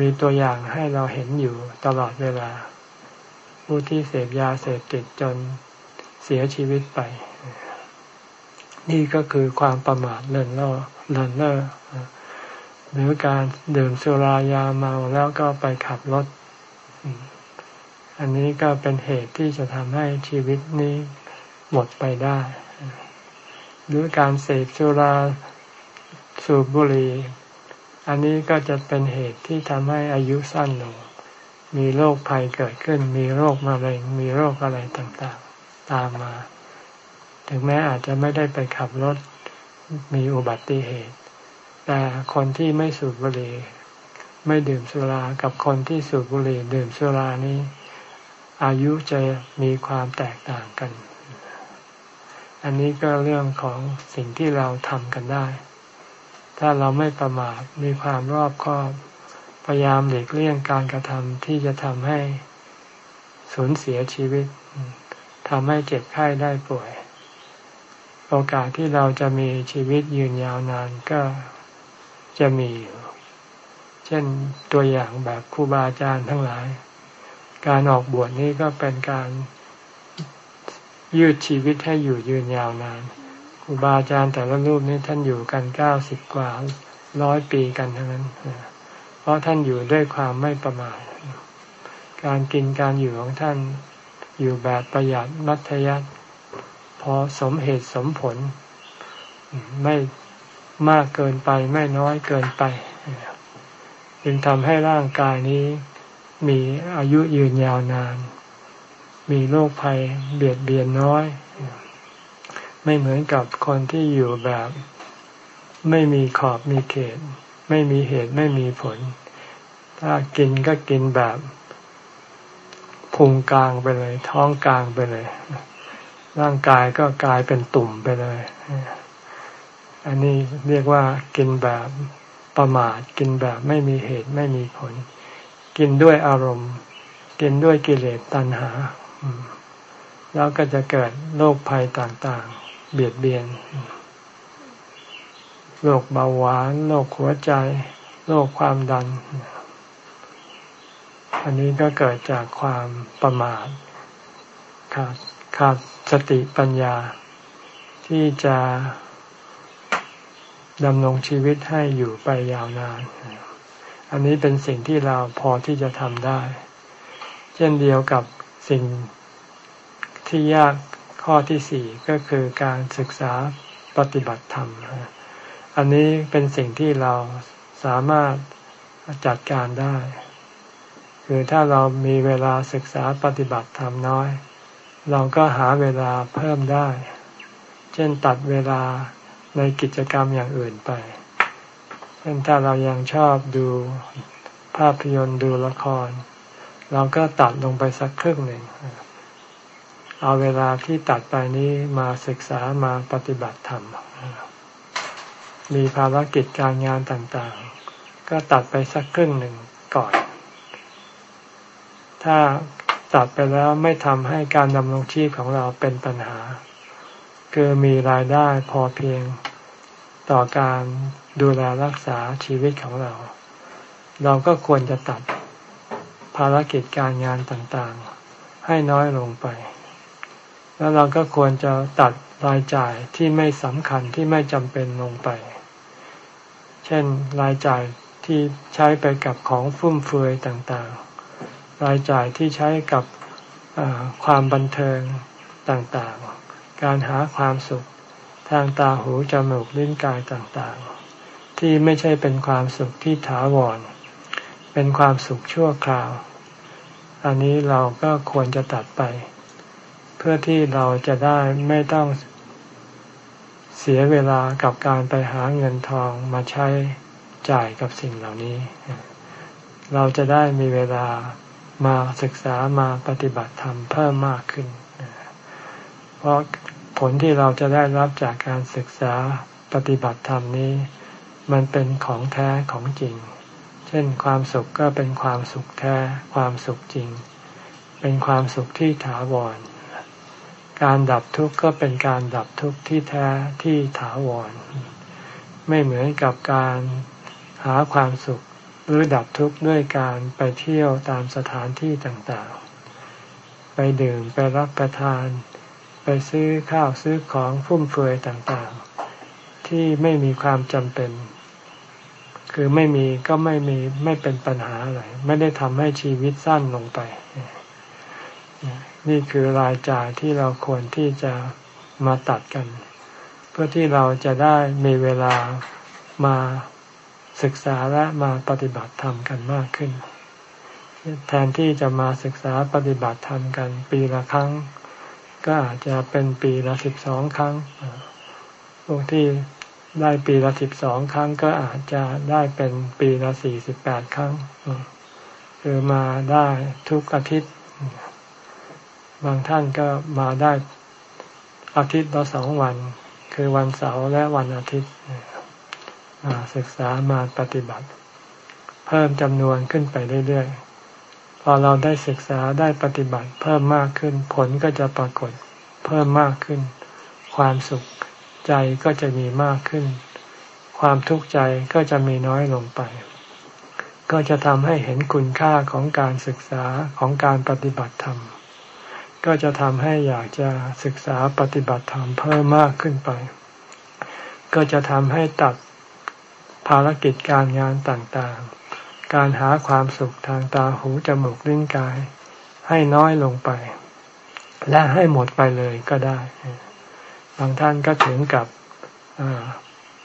มีตัวอย่างให้เราเห็นอยู่ตลอดเวลา ผู้ที่เสพยาเสพติดจนเสียชีวิตไป นี่ก็คือความประมาทเลินเล่อเลินเล่อหรือการดื่มสุรายาเมาแล้วก็ไปขับรถ อันนี้ก็เป็นเหตุที่จะทำให้ชีวิตนี้หมดไปได้ หรือการเสพสุราสูบบุหรี่อันนี้ก็จะเป็นเหตุที่ทำให้อายุสั้นลง มีโรคภัยเกิดขึ้น มีโรคมะเร็ง มีโรคอะไรต่างๆ ตามมา ถึงแม้อาจจะไม่ได้ไปขับรถ มีอุบัติเหตุ แต่คนที่ไม่สูบบุหรี่ไม่ดื่มสุรา กับคนที่สูบบุหรี่ดื่มสุรานี้ อายุจะมีความแตกต่างกัน อันนี้ก็เรื่องของสิ่งที่เราทำกันได้ ถ้าเราไม่ประมาท มีความรอบคอบ พยายามหลีกเลี่ยงการกระทำที่จะทำให้สูญเสียชีวิตทำให้เจ็บไข้ได้ป่วย โอกาสที่เราจะมีชีวิตยืนยาวนานก็จะมีอยู่เช่นตัวอย่างแบบครูบาอาจารย์ทั้งหลาย การออกบวชนี้ก็เป็นการยืดชีวิตให้อยู่ยืนยาวนานครูบาอาจารย์แต่ละรูปนี้ท่านอยู่กันเก้าสิบกว่าร้อยปีกันทั้งนั้น เพราะท่านอยู่ด้วยความไม่ประมาทการกินการอยู่ของท่านอยู่แบบประหยัดมัธยัติพอสมเหตุสมผล ไม่มากเกินไปไม่น้อยเกินไป จึงทำให้ร่างกายนี้มีอายุยืนยาวนาน มีโรคภัยเบียดเบียนน้อย ไม่เหมือนกับคนที่อยู่แบบ ไม่มีขอบมีเขต ไม่มีเหตุไม่มีผล ถ้ากินก็กินแบบพุงกลางไปเลย ท้องกลางไปเลย ร่างกายก็กลายเป็นตุ่มไปเลย อันนี้เรียกว่ากินแบบประมาทกินแบบไม่มีเหตุไม่มีผล กินด้วยอารมณ์ กินด้วยกิเลสตัณหา แล้วก็จะเกิดโรคภัยต่างๆ เบียดเบียน โรคเบาหวานโรคหัวใจโรคความดัน อันนี้ก็เกิดจากความประมาทขาดขาดสติปัญญา ที่จะดำรงชีวิตให้อยู่ไปยาวนาน อันนี้เป็นสิ่งที่เราพอที่จะทำได้ เช่นเดียวกับสิ่งที่ยากข้อที่สี่ก็คือการศึกษาปฏิบัติธรรม อันนี้เป็นสิ่งที่เราสามารถจัดการได้ คือถ้าเรามีเวลาศึกษาปฏิบัติธรรมน้อย เราก็หาเวลาเพิ่มได้ เช่นตัดเวลาในกิจกรรมอย่างอื่นไป เช่นถ้าเรายังชอบดูภาพยนตร์ดูละคร เราก็ตัดลงไปสักครึ่งหนึ่ง เอาเวลาที่ตัดไปนี้มาศึกษามาปฏิบัติธรรม มีภารกิจการงานต่างๆ ก็ตัดไปสักครึ่งหนึ่งก่อน ถ้าตัดไปแล้วไม่ทำให้การดำรงชีพของเราเป็นปัญหา คือมีรายได้พอเพียงต่อการดูแลรักษาชีวิตของเรา เราก็ควรจะตัดภารกิจการงานต่างๆ ให้น้อยลงไป แล้วเราก็ควรจะตัดรายจ่ายที่ไม่สำคัญที่ไม่จำเป็นลงไป เช่นรายจ่ายที่ใช้ไปกับของฟุ่มเฟือยต่างๆ รายจ่ายที่ใช้กับความบันเทิงต่างๆ การหาความสุขทางตาหูจมูกลิ้นกายต่างๆ ที่ไม่ใช่เป็นความสุขที่ถาวร เป็นความสุขชั่วคราว อันนี้เราก็ควรจะตัดไป เพื่อที่เราจะได้ไม่ต้อง เสียเวลากับการไปหาเงินทองมาใช้จ่ายกับสิ่งเหล่านี้ เราจะได้มีเวลามาศึกษามาปฏิบัติธรรมเพิ่มมากขึ้น เพราะผลที่เราจะได้รับจากการศึกษาปฏิบัติธรรมนี้ มันเป็นของแท้ของจริง เช่นความสุขก็เป็นความสุขแท้ ความสุขจริง เป็นความสุขที่ถาวร การดับทุกข์ก็เป็นการดับทุกข์ที่แท้ที่ถาวร ไม่เหมือนกับการหาความสุขหรือดับทุกข์ด้วยการไปเที่ยวตามสถานที่ต่างๆ ไปดื่มไปรับประทาน ไปซื้อข้าวซื้อของฟุ่มเฟือยต่างๆ ที่ไม่มีความจำเป็น คือไม่มีก็ไม่มีไม่เป็นปัญหาอะไรไม่ได้ทำให้ชีวิตสั้นลงไป นี่คือรายจ่ายที่เราควรที่จะมาตัดกัน เพื่อที่เราจะได้มีเวลามาศึกษาและมาปฏิบัติธรรมกันมากขึ้น แทนที่จะมาศึกษาปฏิบัติธรรมกันปีละครั้ง ก็อาจจะเป็นปีละสิบสองครั้งพวกที่ได้ปีละสิบสองครั้งก็อาจจะได้เป็นปีละสี่สิบแปดครั้งคือมาได้ทุกอาทิตย์ บางท่านก็มาได้อาทิตย์ละสองวัน คือวันเสาร์และวันอาทิตย์มาศึกษามาปฏิบัติ เพิ่มจำนวนขึ้นไปเรื่อยๆ พอเราได้ศึกษาได้ปฏิบัติ เพิ่มมากขึ้นผลก็จะปรากฏเพิ่มมากขึ้น ความสุขใจก็จะมีมากขึ้น ความทุกข์ใจก็จะมีน้อยลงไป ก็จะทำให้เห็นคุณค่าของการศึกษาของการปฏิบัติธรรม ก็จะทำให้อยากจะศึกษาปฏิบัติธรรมเพิ่มมากขึ้นไป ก็จะทำให้ตัดภารกิจการงานต่างๆ การหาความสุขทางตาหูจมูกลิ้นกาย ให้น้อยลงไป และให้หมดไปเลยก็ได้ บางท่านก็ถึงกับ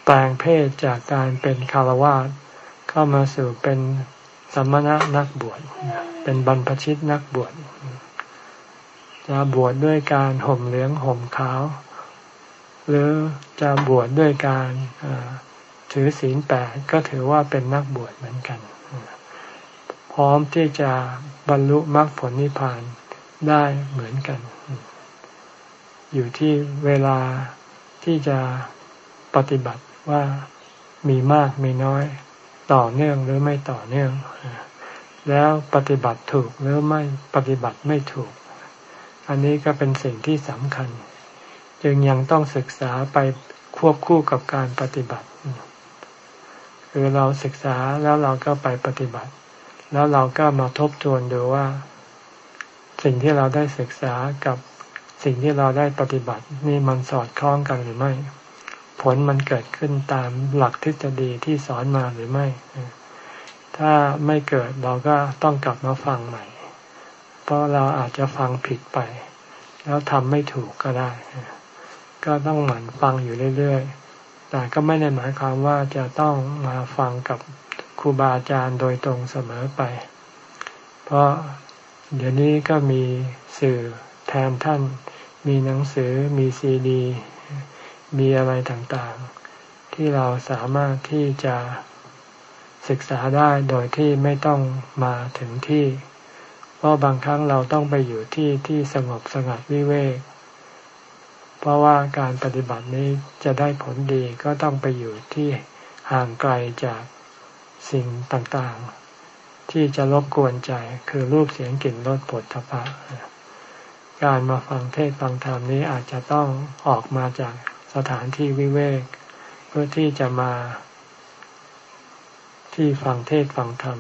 แปลงเพศจากการเป็นคารวาสเข้ามาสู่เป็นสมณะนักบวช เป็นบรรพชิตนักบวช จะบวชดด้วยการห่มเหลืองห่มขาว หรือจะบวชดด้วยการถือศีลแปดก็ถือว่าเป็นนักบวชเหมือนกัน พร้อมที่จะบรรลุมรรคผลนิพพานได้เหมือนกัน อยู่ที่เวลาที่จะปฏิบัติว่ามีมากมีน้อยต่อเนื่องหรือไม่ต่อเนื่อง แล้วปฏิบัติถูกหรือไม่ปฏิบัติไม่ถูก อันนี้ก็เป็นสิ่งที่สำคัญ จึงยังต้องศึกษาไปควบคู่กับการปฏิบัติ คือเราศึกษาแล้วเราก็ไปปฏิบัติ แล้วเราก็มาทบทวนดูว่า สิ่งที่เราได้ศึกษากับสิ่งที่เราได้ปฏิบัตินี่มันสอดคล้องกันหรือไม่ ผลมันเกิดขึ้นตามหลักทฤษฎีที่สอนมาหรือไม่ ถ้าไม่เกิดเราก็ต้องกลับมาฟังใหม่ เพราะเราอาจจะฟังผิดไป แล้วทำไม่ถูกก็ได้ ก็ต้องหมั่นฟังอยู่เรื่อยๆ แต่ก็ไม่ได้หมายความว่าจะต้องมาฟังกับครูบาอาจารย์โดยตรงเสมอไป เพราะเดี๋ยวนี้ก็มีสื่อแทนท่าน มีหนังสือ มีซีดี มีอะไรต่างๆ ที่เราสามารถที่จะศึกษาได้โดยที่ไม่ต้องมาถึงที่ เพราะบางครั้งเราต้องไปอยู่ที่ที่สงบสงัดวิเวก เพราะว่าการปฏิบัตินี้จะได้ผลดีก็ต้องไปอยู่ที่ห่างไกลจากสิ่งต่างๆ ที่จะรบกวนใจคือรูปเสียงกลิ่นรสผลทพะการมาฟังเทศฟังธรรมนี้อาจจะต้องออกมาจากสถานที่วิเวก เพื่อที่จะมา ที่ฟังเทศฟังธรรม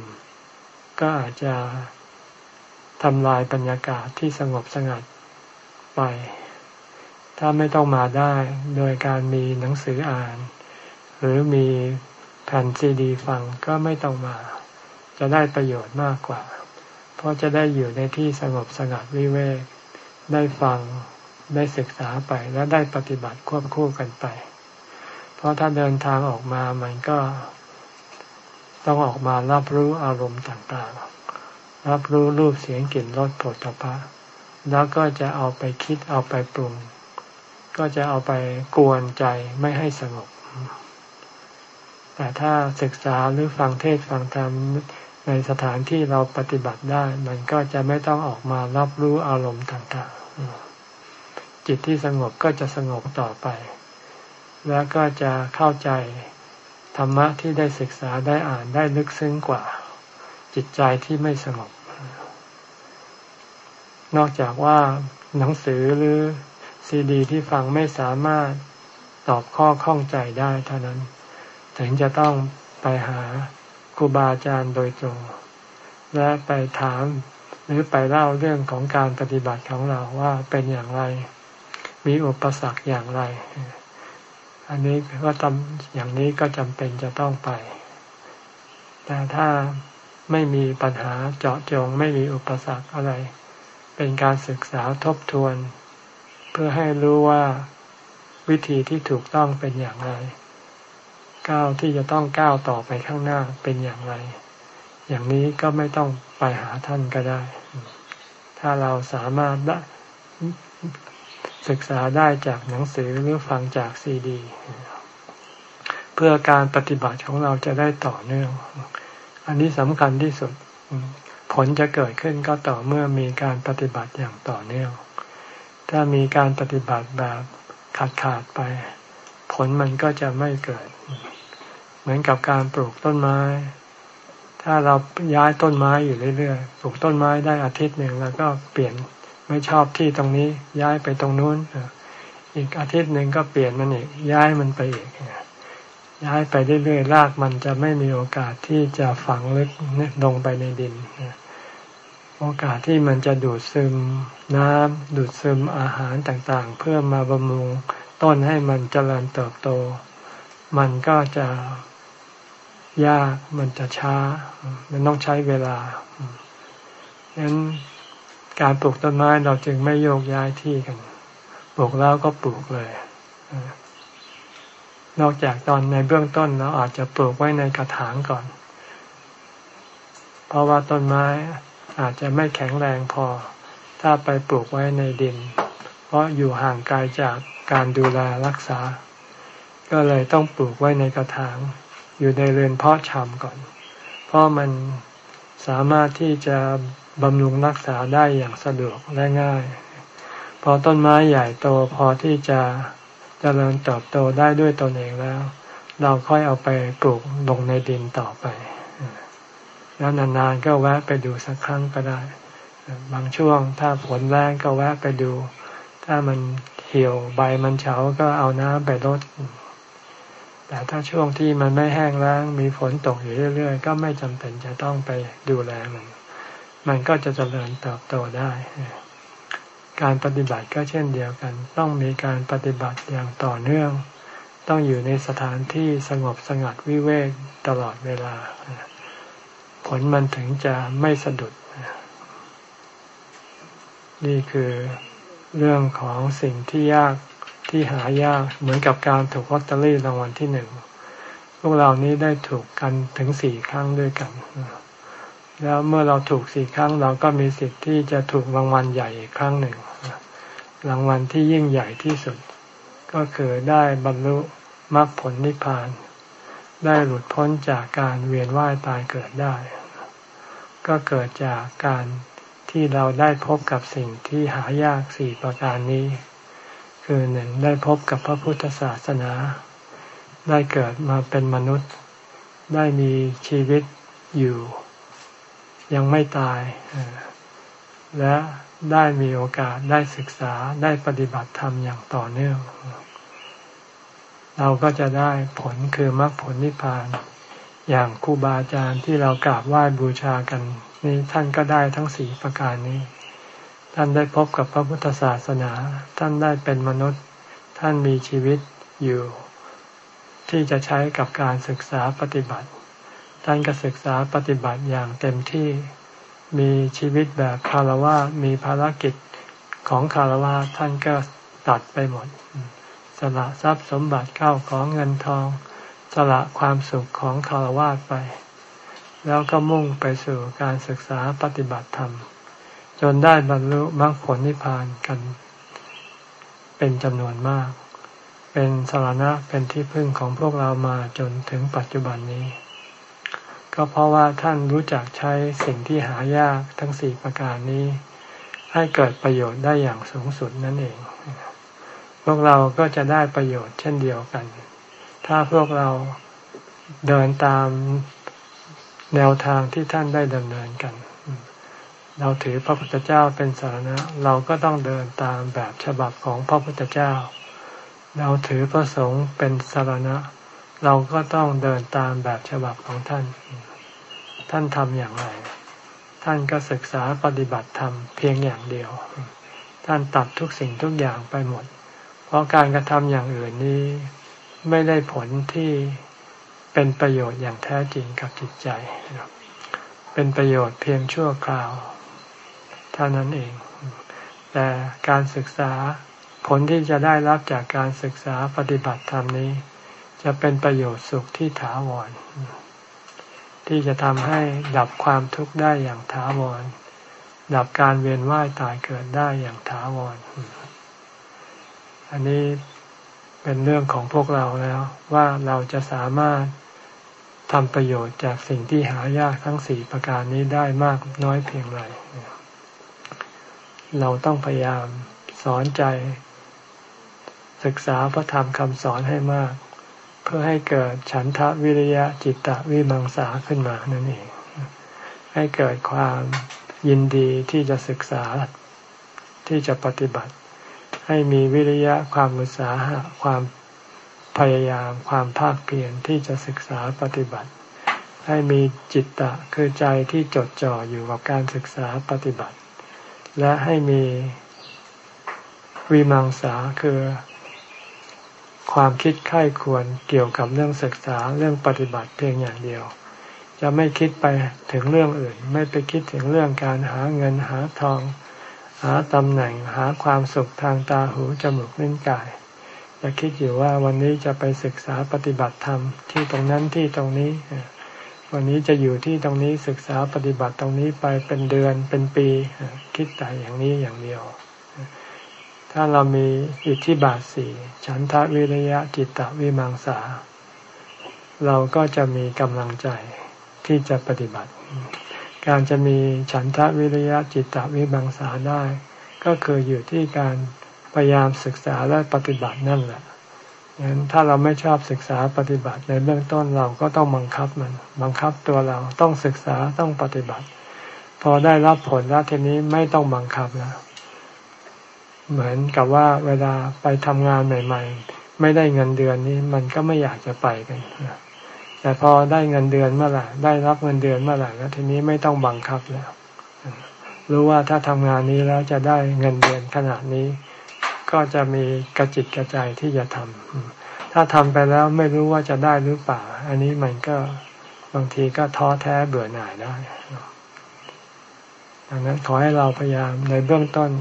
ก็อาจจะ ทำลายบรรยากาศที่สงบสงัดไป ถ้าไม่ต้องมาได้โดยการมีหนังสืออ่าน หรือมีแผ่นซีดีฟังก็ไม่ต้องมา จะได้ประโยชน์มากกว่า เพราะจะได้อยู่ในที่สงบสงัดวิเวก ได้ฟังได้ศึกษาไปและได้ปฏิบัติควบคู่กันไป เพราะถ้าเดินทางออกมามันก็ต้องออกมารับรู้อารมณ์ต่างๆ รับรู้รูปเสียงกลิ่นรสผลตภะแล้วก็จะเอาไปคิดเอาไปปรุง ก็จะเอาไปกวนใจไม่ให้สงบ แต่ถ้าศึกษาหรือฟังเทศฟังธรรมในสถานที่เราปฏิบัติได้ มันก็จะไม่ต้องออกมารับรู้อารมณ์ต่างๆ จิตที่สงบก็จะสงบต่อไป แล้วก็จะเข้าใจธรรมะที่ได้ศึกษาได้อ่านได้ลึกซึ้งกว่า จิตใจที่ไม่สงบ นอกจากว่าหนังสือหรือซีดี ที่ฟังไม่สามารถตอบข้อข้องใจได้เท่านั้น ถึงจะต้องไปหาครูบาอาจารย์โดยตรง และไปถามหรือไปเล่าเรื่องของการปฏิบัติของเราว่าเป็นอย่างไร มีอุปสรรคอย่างไร อันนี้ก็ทำอย่างนี้ก็จำเป็นจะต้องไป แต่ถ้า ไม่มีปัญหาเจาะจงไม่มีอุปสรรคอะไร เป็นการศึกษาทบทวน เพื่อให้รู้ว่าวิธีที่ถูกต้องเป็นอย่างไร ก้าวที่จะต้องก้าวต่อไปข้างหน้าเป็นอย่างไร อย่างนี้ก็ไม่ต้องไปหาท่านก็ได้ ถ้าเราสามารถได้ศึกษาได้จากหนังสือหรือฟังจากซีดี เพื่อการปฏิบัติของเราจะได้ต่อเนื่อง อันนี้สำคัญที่สุด ผลจะเกิดขึ้นก็ต่อเมื่อมีการปฏิบัติอย่างต่อเนื่อง ถ้ามีการปฏิบัติแบบขาดขาดไป ผลมันก็จะไม่เกิด เหมือนกับการปลูกต้นไม้ ถ้าเราย้ายต้นไม้อยู่เรื่อยๆ ปลูกต้นไม้ได้อาทิตย์หนึ่งแล้วก็เปลี่ยนไม่ชอบที่ตรงนี้ย้ายไปตรงนู้น อีกอาทิตย์หนึ่งก็เปลี่ยนมันอีกย้ายมันไปอีก ย้ายไปเรื่อยๆรากมันจะไม่มีโอกาสที่จะฝังลึกลงไปในดิน โอกาสที่มันจะดูดซึมน้ำดูดซึมอาหารต่างๆ เพื่อมาบำรุงต้นให้มันเจริญเติบโต มันก็จะยากมันจะช้า มันต้องใช้เวลาฉะนั้นการปลูกต้นไม้เราจึงไม่โยกย้ายที่กัน ปลูกแล้วก็ปลูกเลย นอกจากตอนในเบื้องต้นเราอาจจะปลูกไว้ในกระถางก่อน เพราะว่าต้นไม้อาจจะไม่แข็งแรงพอ ถ้าไปปลูกไว้ในดิน เพราะอยู่ห่างไกลจากการดูแลรักษา ก็เลยต้องปลูกไว้ในกระถาง อยู่ในเรือนเพาะชำก่อน เพราะมันสามารถที่จะบำรุงรักษาได้อย่างสะดวกและง่าย พอต้นไม้ใหญ่โตพอที่จะจะ เจริญเติบโตได้ด้วยตนเองแล้ว เราค่อยเอาไปปลูกลงในดินต่อไป แล้วนานๆก็แวะไปดูสักครั้งก็ได้ บางช่วงถ้าฝนแรงก็แวะไปดู ถ้ามันเหี่ยวใบมันเฉาก็เอาน้ำไปรดแต่ถ้าช่วงที่มันไม่แห้งแล้งมีฝนตกอยู่เรื่อยๆ ก็ไม่จำเป็นจะต้องไปดูแลมัน มันก็จะเจริญเติบโตได้ การปฏิบัติก็เช่นเดียวกัน ต้องมีการปฏิบัติอย่างต่อเนื่อง ต้องอยู่ในสถานที่สงบสงัดวิเวกตลอดเวลา ผลมันถึงจะไม่สะดุด นี่คือเรื่องของสิ่งที่ยากที่หายากเหมือนกับการถูกลอตเตอรี่รางวัลที่หนึ่งพวกเรานี้ได้ถูกกันถึงสี่ครั้งด้วยกัน แล้วเมื่อเราถูกสี่ครั้งเราก็มีสิทธิ์ที่จะถูกรางวัลใหญ่อีกครั้งหนึ่ง รางวัลที่ยิ่งใหญ่ที่สุด ก็คือได้บรรลุมรรคผลนิพพาน ได้หลุดพ้นจากการเวียนว่ายตายเกิดได้ ก็เกิดจากการที่เราได้พบกับสิ่งที่หายากสี่ประการนี้ คือหนึ่งได้พบกับพระพุทธศาสนา ได้เกิดมาเป็นมนุษย์ ได้มีชีวิตอยู่ ยังไม่ตาย และได้มีโอกาสได้ศึกษาได้ปฏิบัติธรรมอย่างต่อเนื่อง เราก็จะได้ผลคือมรรคผลนิพพาน อย่างครูบาอาจารย์ที่เรากราบไหว้บูชากันนี่ท่านก็ได้ทั้งสี่ประการนี้ ท่านได้พบกับพระพุทธศาสนา ท่านได้เป็นมนุษย์ ท่านมีชีวิตอยู่ ที่จะใช้กับการศึกษาปฏิบัติ ท่านก็ศึกษาปฏิบัติอย่างเต็มที่มีชีวิตแบบคารวะมีภารกิจของคารวะท่านก็ตัดไปหมด สละทรัพย์สมบัติเข้าของเงินทอง สละความสุขของคารวะไป แล้วก็มุ่งไปสู่การศึกษาปฏิบัติธรรม จนได้บรรลุมรรคผลนิพพานกัน เป็นจำนวนมาก เป็นสารณะเป็นที่พึ่งของพวกเรามาจนถึงปัจจุบันนี้ ก็เพราะว่าท่านรู้จักใช้สิ่งที่หายากทั้งสี่ประการนี้ ให้เกิดประโยชน์ได้อย่างสูงสุดนั่นเอง พวกเราก็จะได้ประโยชน์เช่นเดียวกัน ถ้าพวกเราเดินตามแนวทางที่ท่านได้ดำเนินกัน เราถือพระพุทธเจ้าเป็นสารณะ เราก็ต้องเดินตามแบบฉบับของพระพุทธเจ้า เราถือพระสงฆ์เป็นสารณะ เราก็ต้องเดินตามแบบฉบับของท่าน ท่านทำอย่างไร ท่านก็ศึกษาปฏิบัติธรรมเพียงอย่างเดียว ท่านตัดทุกสิ่งทุกอย่างไปหมด เพราะการกระทำอย่างอื่นนี้ไม่ได้ผลที่เป็นประโยชน์อย่างแท้จริงกับจิตใจ เป็นประโยชน์เพียงชั่วคราว เท่านั้นเอง แต่การศึกษาผลที่จะได้รับจากการศึกษาปฏิบัติธรรมนี้ จะเป็นประโยชน์สุขที่ถาวร ที่จะทำให้ดับความทุกข์ได้อย่างถาวร ดับการเวียนว่ายตายเกิดได้อย่างถาวร อันนี้เป็นเรื่องของพวกเราแล้ว ว่าเราจะสามารถทำประโยชน์จากสิ่งที่หายากทั้งสี่ประการนี้ได้มากน้อยเพียงไรเราต้องพยายามสอนใจ ศึกษาพระธรรมคำสอนให้มาก พื่อให้เกิดฉันทะวิริยะจิตตะวิมังสาขึ้นมานั่นเอง ให้เกิดความยินดีที่จะศึกษาที่จะปฏิบัติ ให้มีวิริยะความอุตสาหะความพยายามความภาคเพียรที่จะศึกษาปฏิบัติ ให้มีจิตตะคือใจที่จดจ่ออยู่กับการศึกษาปฏิบัติ และให้มีวิมังสาคือ ความคิดไข้ควรเกี่ยวกับเรื่องศึกษาเรื่องปฏิบัติเพียงอย่างเดียว จะไม่คิดไปถึงเรื่องอื่น ไม่ไปคิดถึงเรื่องการหาเงินหาทอง หาตำแหน่งหาความสุขทางตาหูจมูกลิ้นกายจะคิดอยู่ว่าวันนี้จะไปศึกษาปฏิบัติธรรมที่ตรงนั้นที่ตรงนี้ วันนี้จะอยู่ที่ตรงนี้ศึกษาปฏิบัติตรงนี้ไปเป็นเดือนเป็นปี คิดแต่อย่างนี้อย่างเดียว ถ้าเรามีอิทธิบาทสี่ฉันทะวิริยะจิตตวิมังสา เราก็จะมีกำลังใจที่จะปฏิบัติ การจะมีฉันทะวิริยะจิตตวิมังสาได้ ก็คืออยู่ที่การพยายามศึกษาและปฏิบัตินั่นแหละงั้นถ้าเราไม่ชอบศึกษาปฏิบัติในเบื้องต้นเราก็ต้องบังคับมัน บังคับตัวเราต้องศึกษาต้องปฏิบัติ พอได้รับผลแล้วทีนี้ไม่ต้องบังคับแล้ว เหมือนกับว่าเวลาไปทำงานใหม่ ๆ ไม่ได้เงินเดือนนี้มันก็ไม่อยากจะไปกันแต่พอได้เงินเดือนเมื่อไหร่ได้รับเงินเดือนเมื่อไหร่แล้วทีนี้ไม่ต้องบังคับแล้วรู้ว่าถ้าทำงานนี้แล้วจะได้เงินเดือนขนาดนี้ ก็จะมีกระจิตกระใจที่จะทำถ้าทำไปแล้วไม่รู้ว่าจะได้หรือเปล่า อันนี้มันก็บางทีก็ท้อแท้เบื่อหน่ายได้ดังนั้นขอให้เราพยายามในเบื้องต้น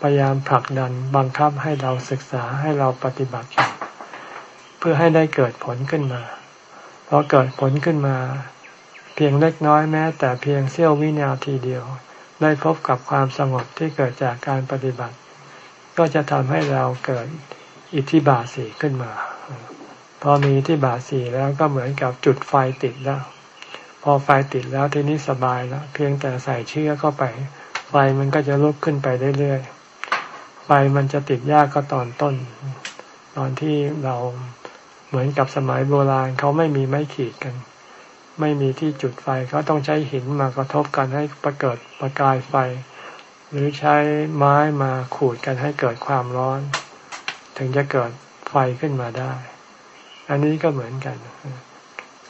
พยายามผลักดันบังคับให้เราศึกษาให้เราปฏิบัติ เพื่อให้ได้เกิดผลขึ้นมาพอเกิดผลขึ้นมา เพียงเล็กน้อยแม้ แต่เพียงเสี้ยววินาทีเดียว ได้พบกับความสงบที่เกิดจากการปฏิบัติ ก็จะทำให้เราเกิดอิทธิบาสีขึ้นมา พอมีอิทธิบาสีแล้วก็เหมือนกับจุดไฟติดแล้ว พอไฟติดแล้วทีนี้สบายแล้วเพียงแต่ใส่เชื้อเข้าไป ไฟมันก็จะลุกขึ้นไปเรื่อยๆ ไฟมันจะติดยากก็ตอนต้น ตอนที่เราเหมือนกับสมัยโบราณเขาไม่มีไม้ขีดกัน ไม่มีที่จุดไฟเขาต้องใช้หินมากระทบกันให้ประเกิดประกายไฟ หรือใช้ไม้มาขูดกันให้เกิดความร้อน ถึงจะเกิดไฟขึ้นมาได้ อันนี้ก็เหมือนกัน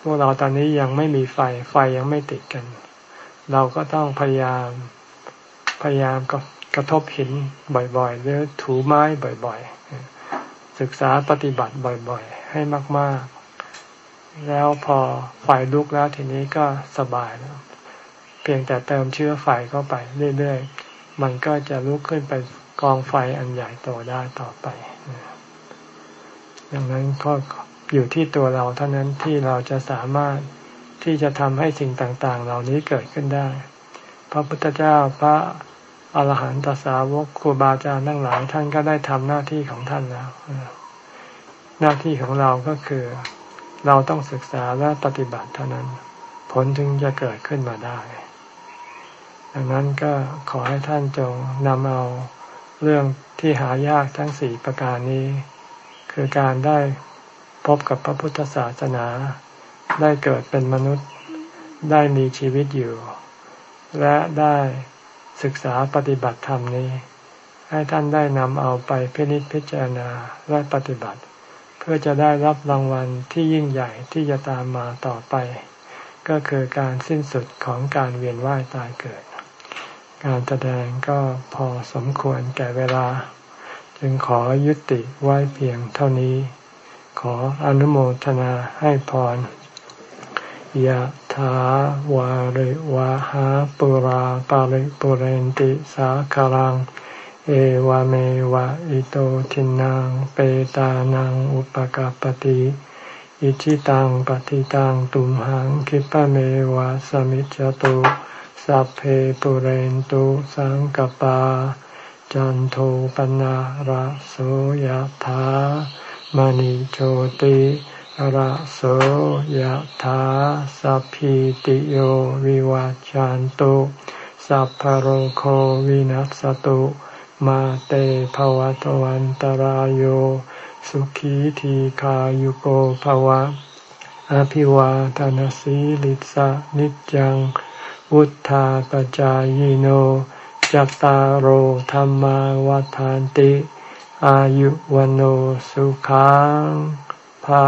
พวกเราตอนนี้ยังไม่มีไฟไฟยังไม่ติดกัน เราก็ต้องพยายามพยายามก็ กระทบหินบ่อยๆ หรือถูไม้บ่อยๆ ศึกษาปฏิบัติบ่อยๆ ให้มากๆ แล้วพอไฟลุกแล้วทีนี้ก็สบายแล้วเพียงแต่เติมเชื้อไฟเข้าไปเรื่อยๆ มันก็จะลุกขึ้นไปกองไฟอันใหญ่โตได้ต่อไปดังนั้นก็อยู่ที่ตัวเราเท่านั้นที่เราจะสามารถที่จะทำให้สิ่งต่างๆ เหล่านี้เกิดขึ้นได้ พระพุทธเจ้าพระ อรหันตสาวกครูบาอาจารย์ทั้งหลาย ท่านก็ได้ทำหน้าที่ของท่านแล้วหน้าที่ของเราก็คือ เราต้องศึกษาและปฏิบัติเท่านั้น ผลถึงจะเกิดขึ้นมาได้ ดังนั้นก็ขอให้ท่านจงนำเอาเรื่องที่หายากทั้งสี่ประการนี้ คือการได้พบกับพระพุทธศาสนา ได้เกิดเป็นมนุษย์ ได้มีชีวิตอยู่ และได้ ศึกษาปฏิบัติธรรมนี้ ให้ท่านได้นำเอาไปพินิจพิจารณาและปฏิบัติ เพื่อจะได้รับรางวัลที่ยิ่งใหญ่ที่จะตามมาต่อไป ก็คือการสิ้นสุดของการเวียนว่ายตายเกิด การแสดงก็พอสมควรแก่เวลา จึงขอยุติไว้เพียงเท่านี้ ขออนุโมทนาให้พรยะ ถาวาริวะหาปุราปาริปุเรนติสาคารัง เอวเมวะอิโตทินังเปตานังอุปกาปติอิชิตังปฏิตังตุมหังคิปะเมวะสมิจจตุสัพเพปุเรนตุสังกปา จันโทปนะระโสยะถามณิโชติ ระโสยถาสัพพิติโยวิวัจจันตุสัพพโรโควินัสตุมาเตภวะตวันตารโยสุขีทีขายุโกภวะ อภิวาทานสีลิสะนิจัง วุธาปจายโนจัตตารโอธรรมวาทานติ อายุวันโอสุขัง ภา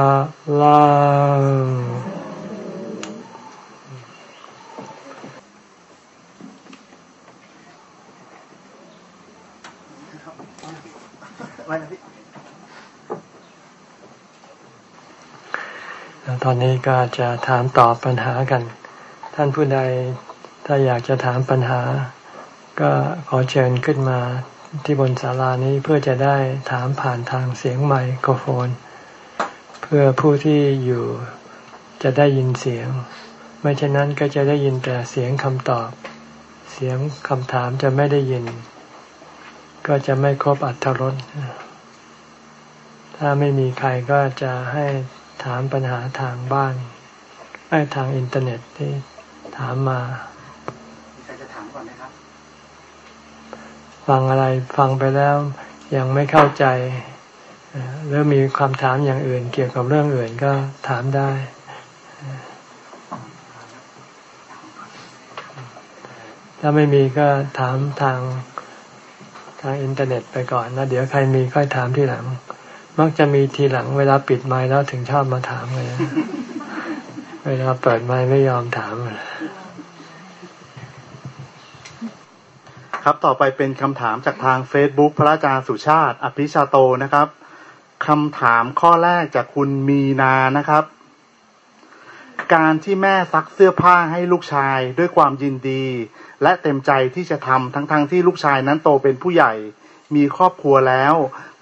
ลังตอนนี้ก็จะถามตอบปัญหากัน ท่านผู้ใดถ้าอยากจะถามปัญหา ก็ขอเชิญขึ้นมาที่บนศาลานี้เพื่อจะได้ถามผ่านทางเสียงไมโครโฟน พื่อผู้ที่อยู่จะได้ยินเสียง ไม่เช่นนั้นก็จะได้ยินแต่เสียงคำตอบ เสียงคำถามจะไม่ได้ยิน ก็จะไม่ครบอัตรสถ้าไม่มีใครก็จะให้ถามปัญหาทางบ้านไอ้ทางอินเทอร์เน็ตที่ถามมาใครจะถามก่อนไหมครับ ฟังอะไรฟังไปแล้วยังไม่เข้าใจ หรือมีความถามอย่างอื่น เกี่ยวกับเรื่องอื่นก็ถามได้ ถ้าไม่มีก็ถามทางทางอินเทอร์เน็ตไปก่อนแล้วเดี๋ยวใครมีค่อยถามทีหลัง มักจะมีทีหลังเวลาปิดไมค์แล้วถึงชอบมาถามเลย เวลาเปิดไมค์ไม่ยอมถามเลยครับ ต่อไปเป็นคำถามจากทาง Facebook พระอาจารย์สุชาติ อภิชาโตนะครับ คำถามข้อแรกจากคุณมีนานะครับ การที่แม่ซักเสื้อผ้าให้ลูกชายด้วยความยินดี และเต็มใจที่จะทำทั้งๆทที่ลูกชายนั้นโตเป็นผู้ใหญ่ มีครอบครัวแล้ว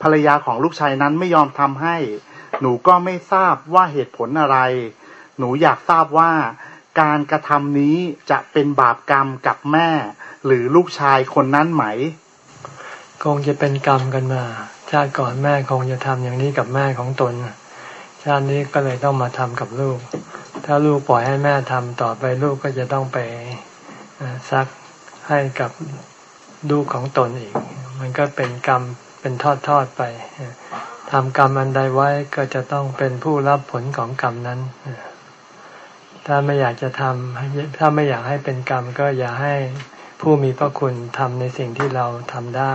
ภรรยาของลูกชายนั้นไม่ยอมทำให้ หนูก็ไม่ทราบว่าเหตุผลอะไร หนูอยากทราบว่า การกระทำนี้จะเป็นบาปกรรมกับแม่ หรือลูกชายคนนั้นไหม คงจะเป็นกรรมกันมา ชาติก่อนแม่คงจะทำอย่างนี้กับแม่ของตน ชาตินี้ก็เลยต้องมาทำกับลูก ถ้าลูกปล่อยให้แม่ทำต่อไปลูกก็จะต้องไปซักให้กับลูกของตนอีก มันก็เป็นกรรมเป็นทอดทอดไปทำกรรมอันใดไว้ก็จะต้องเป็นผู้รับผลของกรรมนั้น ถ้าไม่อยากจะทำถ้าไม่อยากให้เป็นกรรมก็อย่าให้ผู้มีพระคุณทำในสิ่งที่เราทำได้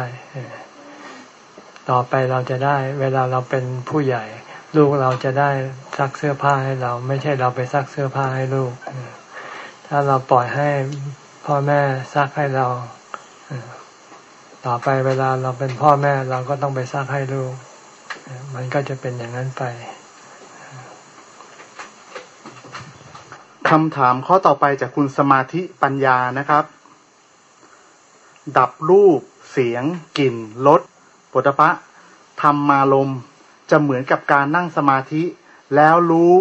ต่อไปเราจะได้ เวลาเราเป็นผู้ใหญ่ ลูกเราจะได้ซักเสื้อผ้าให้เรา ไม่ใช่เราไปซักเสื้อผ้าให้ลูก ถ้าเราปล่อยให้พ่อแม่ซักให้เรา ต่อไปเวลาเราเป็นพ่อแม่เราก็ต้องไปซักให้ลูก มันก็จะเป็นอย่างนั้นไปคำถามข้อต่อไปจากคุณสมาธิปัญญานะครับ ดับรูป เสียง กลิ่น รส ปุถะธรรมาลมจะเหมือนกับการนั่งสมาธิ แล้วรู้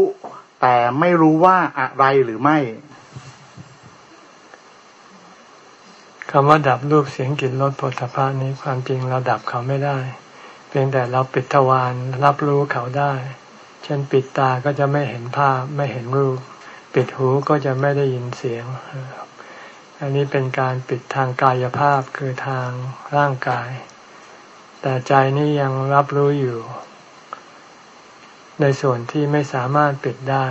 แต่ไม่รู้ว่าอะไรหรือไม่คำว่าดับรูปเสียงกลิ่นรสปุถะนี้ความจริงเราดับเขาไม่ได้ เพียงแต่เราปิดทวารรับรู้เขาได้ เช่นปิดตาก็จะไม่เห็นภาพไม่เห็นรูป ปิดหูก็จะไม่ได้ยินเสียง อันนี้เป็นการปิดทางกายภาพคือทางร่างกาย แต่ใจนี่ยังรับรู้อยู่ ในส่วนที่ไม่สามารถปิดได้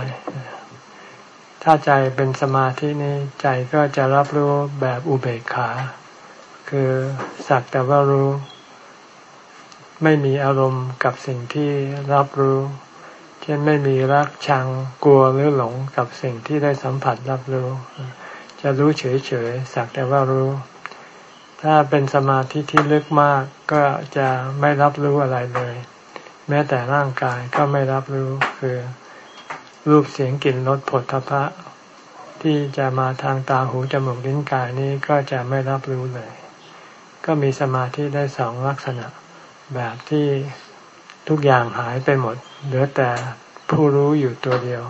ถ้าใจเป็นสมาธินี้ใจก็จะรับรู้แบบอุเบกขา คือสักแต่ว่ารู้ ไม่มีอารมณ์กับสิ่งที่รับรู้ เช่นไม่มีรักชังกลัวหรือหลงกับสิ่งที่ได้สัมผัสรับรู้ จะรู้เฉยๆสักแต่ว่ารู้ ถ้าเป็นสมาธิที่ลึกมากก็จะไม่รับรู้อะไรเลย แม้แต่ร่างกายก็ไม่รับรู้คือ รูปเสียงกลิ่นรสผลทพะ ที่จะมาทางตาหูจมูกลิ้นกายนี้ก็จะไม่รับรู้เลย ก็มีสมาธิได้สองลักษณะ แบบที่ทุกอย่างหายไปหมด เหลือแต่ผู้รู้อยู่ตัวเดียว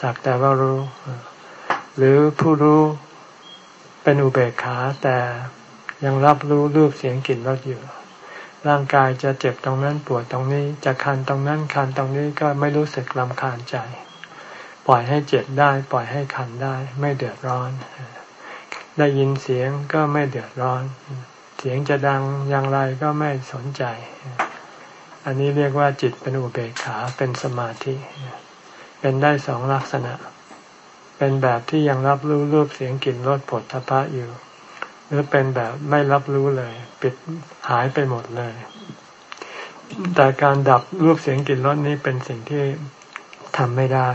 สักแต่ว่ารู้ หรือผู้รู้เป็นอุเบกขาแต่ ยังรับรู้รูปเสียงกลิ่นรสอยู่ ร่างกายจะเจ็บตรงนั้นปวดตรงนี้ จะคันตรงนั้นคันตรงนี้ก็ไม่รู้สึกลำคาญใจ ปล่อยให้เจ็บได้ ปล่อยให้คันได้ ไม่เดือดร้อน ได้ยินเสียงก็ไม่เดือดร้อน เสียงจะดังอย่างไรก็ไม่สนใจ อันนี้เรียกว่าจิตเป็นอุเบกขาเป็นสมาธิ เป็นได้สองลักษณะ เป็นแบบที่ยังรับรู้รูปเสียงกลิ่นรสผลทพะอยู่ หรือเป็นแบบไม่รับรู้เลย ปิดหายไปหมดเลย แต่การดับรูปเสียงกลิ่นรสนี้เป็นสิ่งที่ทำไม่ได้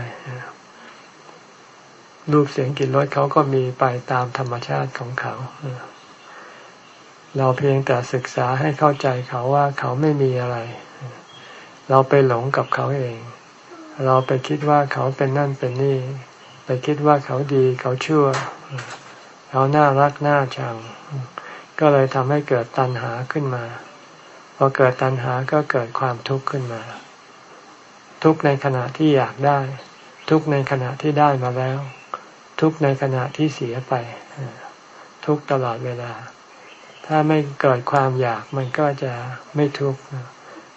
รูปเสียงกลิ่นรสเขาก็มีไปตามธรรมชาติของเขา เราเพียงแต่ศึกษาให้เข้าใจเขาว่าเขาไม่มีอะไร เราไปหลงกับเขาเอง เราไปคิดว่าเขาเป็นนั่นเป็นนี่ ไปคิดว่าเขาดีเขาชั่ว เขาน่ารักน่าชัง ก็เลยทำให้เกิดตัณหาขึ้นมาพอเกิดตัณหาก็เกิดความทุกข์ขึ้นมา ทุกในขณะที่อยากได้ ทุกในขณะที่ได้มาแล้ว ทุกในขณะที่เสียไป ทุกตลอดเวลา ถ้าไม่เกิดความอยากมันก็จะไม่ทุกข์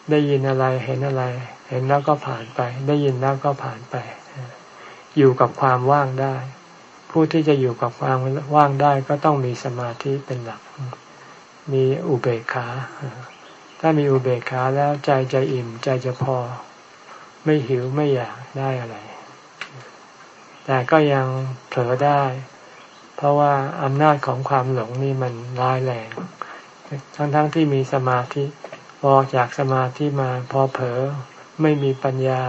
ได้ยินอะไรเห็นอะไร เห็นแล้วก็ผ่านไป ได้ยินแล้วก็ผ่านไป อยู่กับความว่างได้ ผู้ที่จะอยู่กับความว่างได้ก็ต้องมีสมาธิเป็นหลัก มีอุเบกขา ถ้ามีอุเบกขาแล้วใจจะอิ่มใจจะพอ ไม่หิวไม่อยากได้อะไร แต่ก็ยังเผลอได้ เพราะว่าอำนาจของความหลงนี่มันร้ายแรง ทั้งๆทที่มีสมาธิ พอจากสมาธิมาพอเผลอไม่มีปัญญา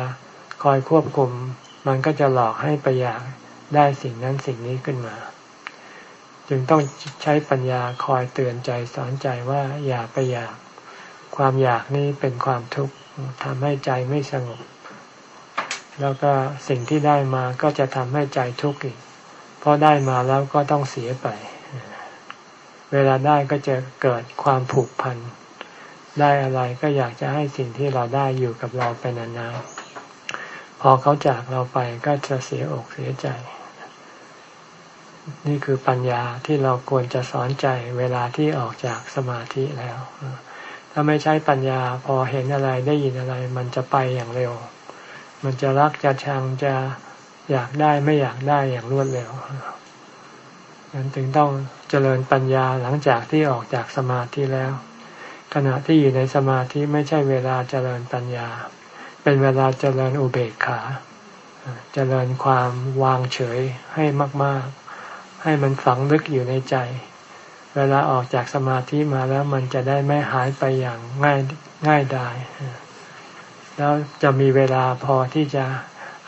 คอยควบคุม มันก็จะหลอกให้ไปอยาก ได้สิ่งนั้นสิ่งนี้ขึ้นมา จึงต้องใช้ปัญญาคอยเตือนใจสอนใจว่าอย่าไปอยาก ความอยากนี้เป็นความทุกข์ทำให้ใจไม่สงบ แล้วก็สิ่งที่ได้มาก็จะทำให้ใจทุกข์อีกเพราะได้มาแล้วก็ต้องเสียไป เวลาได้ก็จะเกิดความผูกพัน ได้อะไรก็อยากจะให้สิ่งที่เราได้อยู่กับเราไปนานๆพอเขาจากเราไปก็จะเสียอกเสียใจ นี่คือปัญญาที่เราควรจะสอนใจเวลาที่ออกจากสมาธิแล้ว ถ้าไม่ใช้ปัญญาพอเห็นอะไรได้ยินอะไร มันจะไปอย่างเร็ว มันจะรักจะชังจะอยากได้ไม่อยากได้อย่างรวดเร็วนั้นจึงต้องเจริญปัญญาหลังจากที่ออกจากสมาธิแล้ว ขณะที่อยู่ในสมาธิไม่ใช่เวลาเจริญปัญญา เป็นเวลาเจริญอุเบกขา เจริญความวางเฉยให้มากๆ ให้มันฝังลึกอยู่ในใจ เวลาออกจากสมาธิมาแล้วมันจะได้ไม่หายไปอย่างง่ายง่ายดายแล้วจะมีเวลาพอที่จะ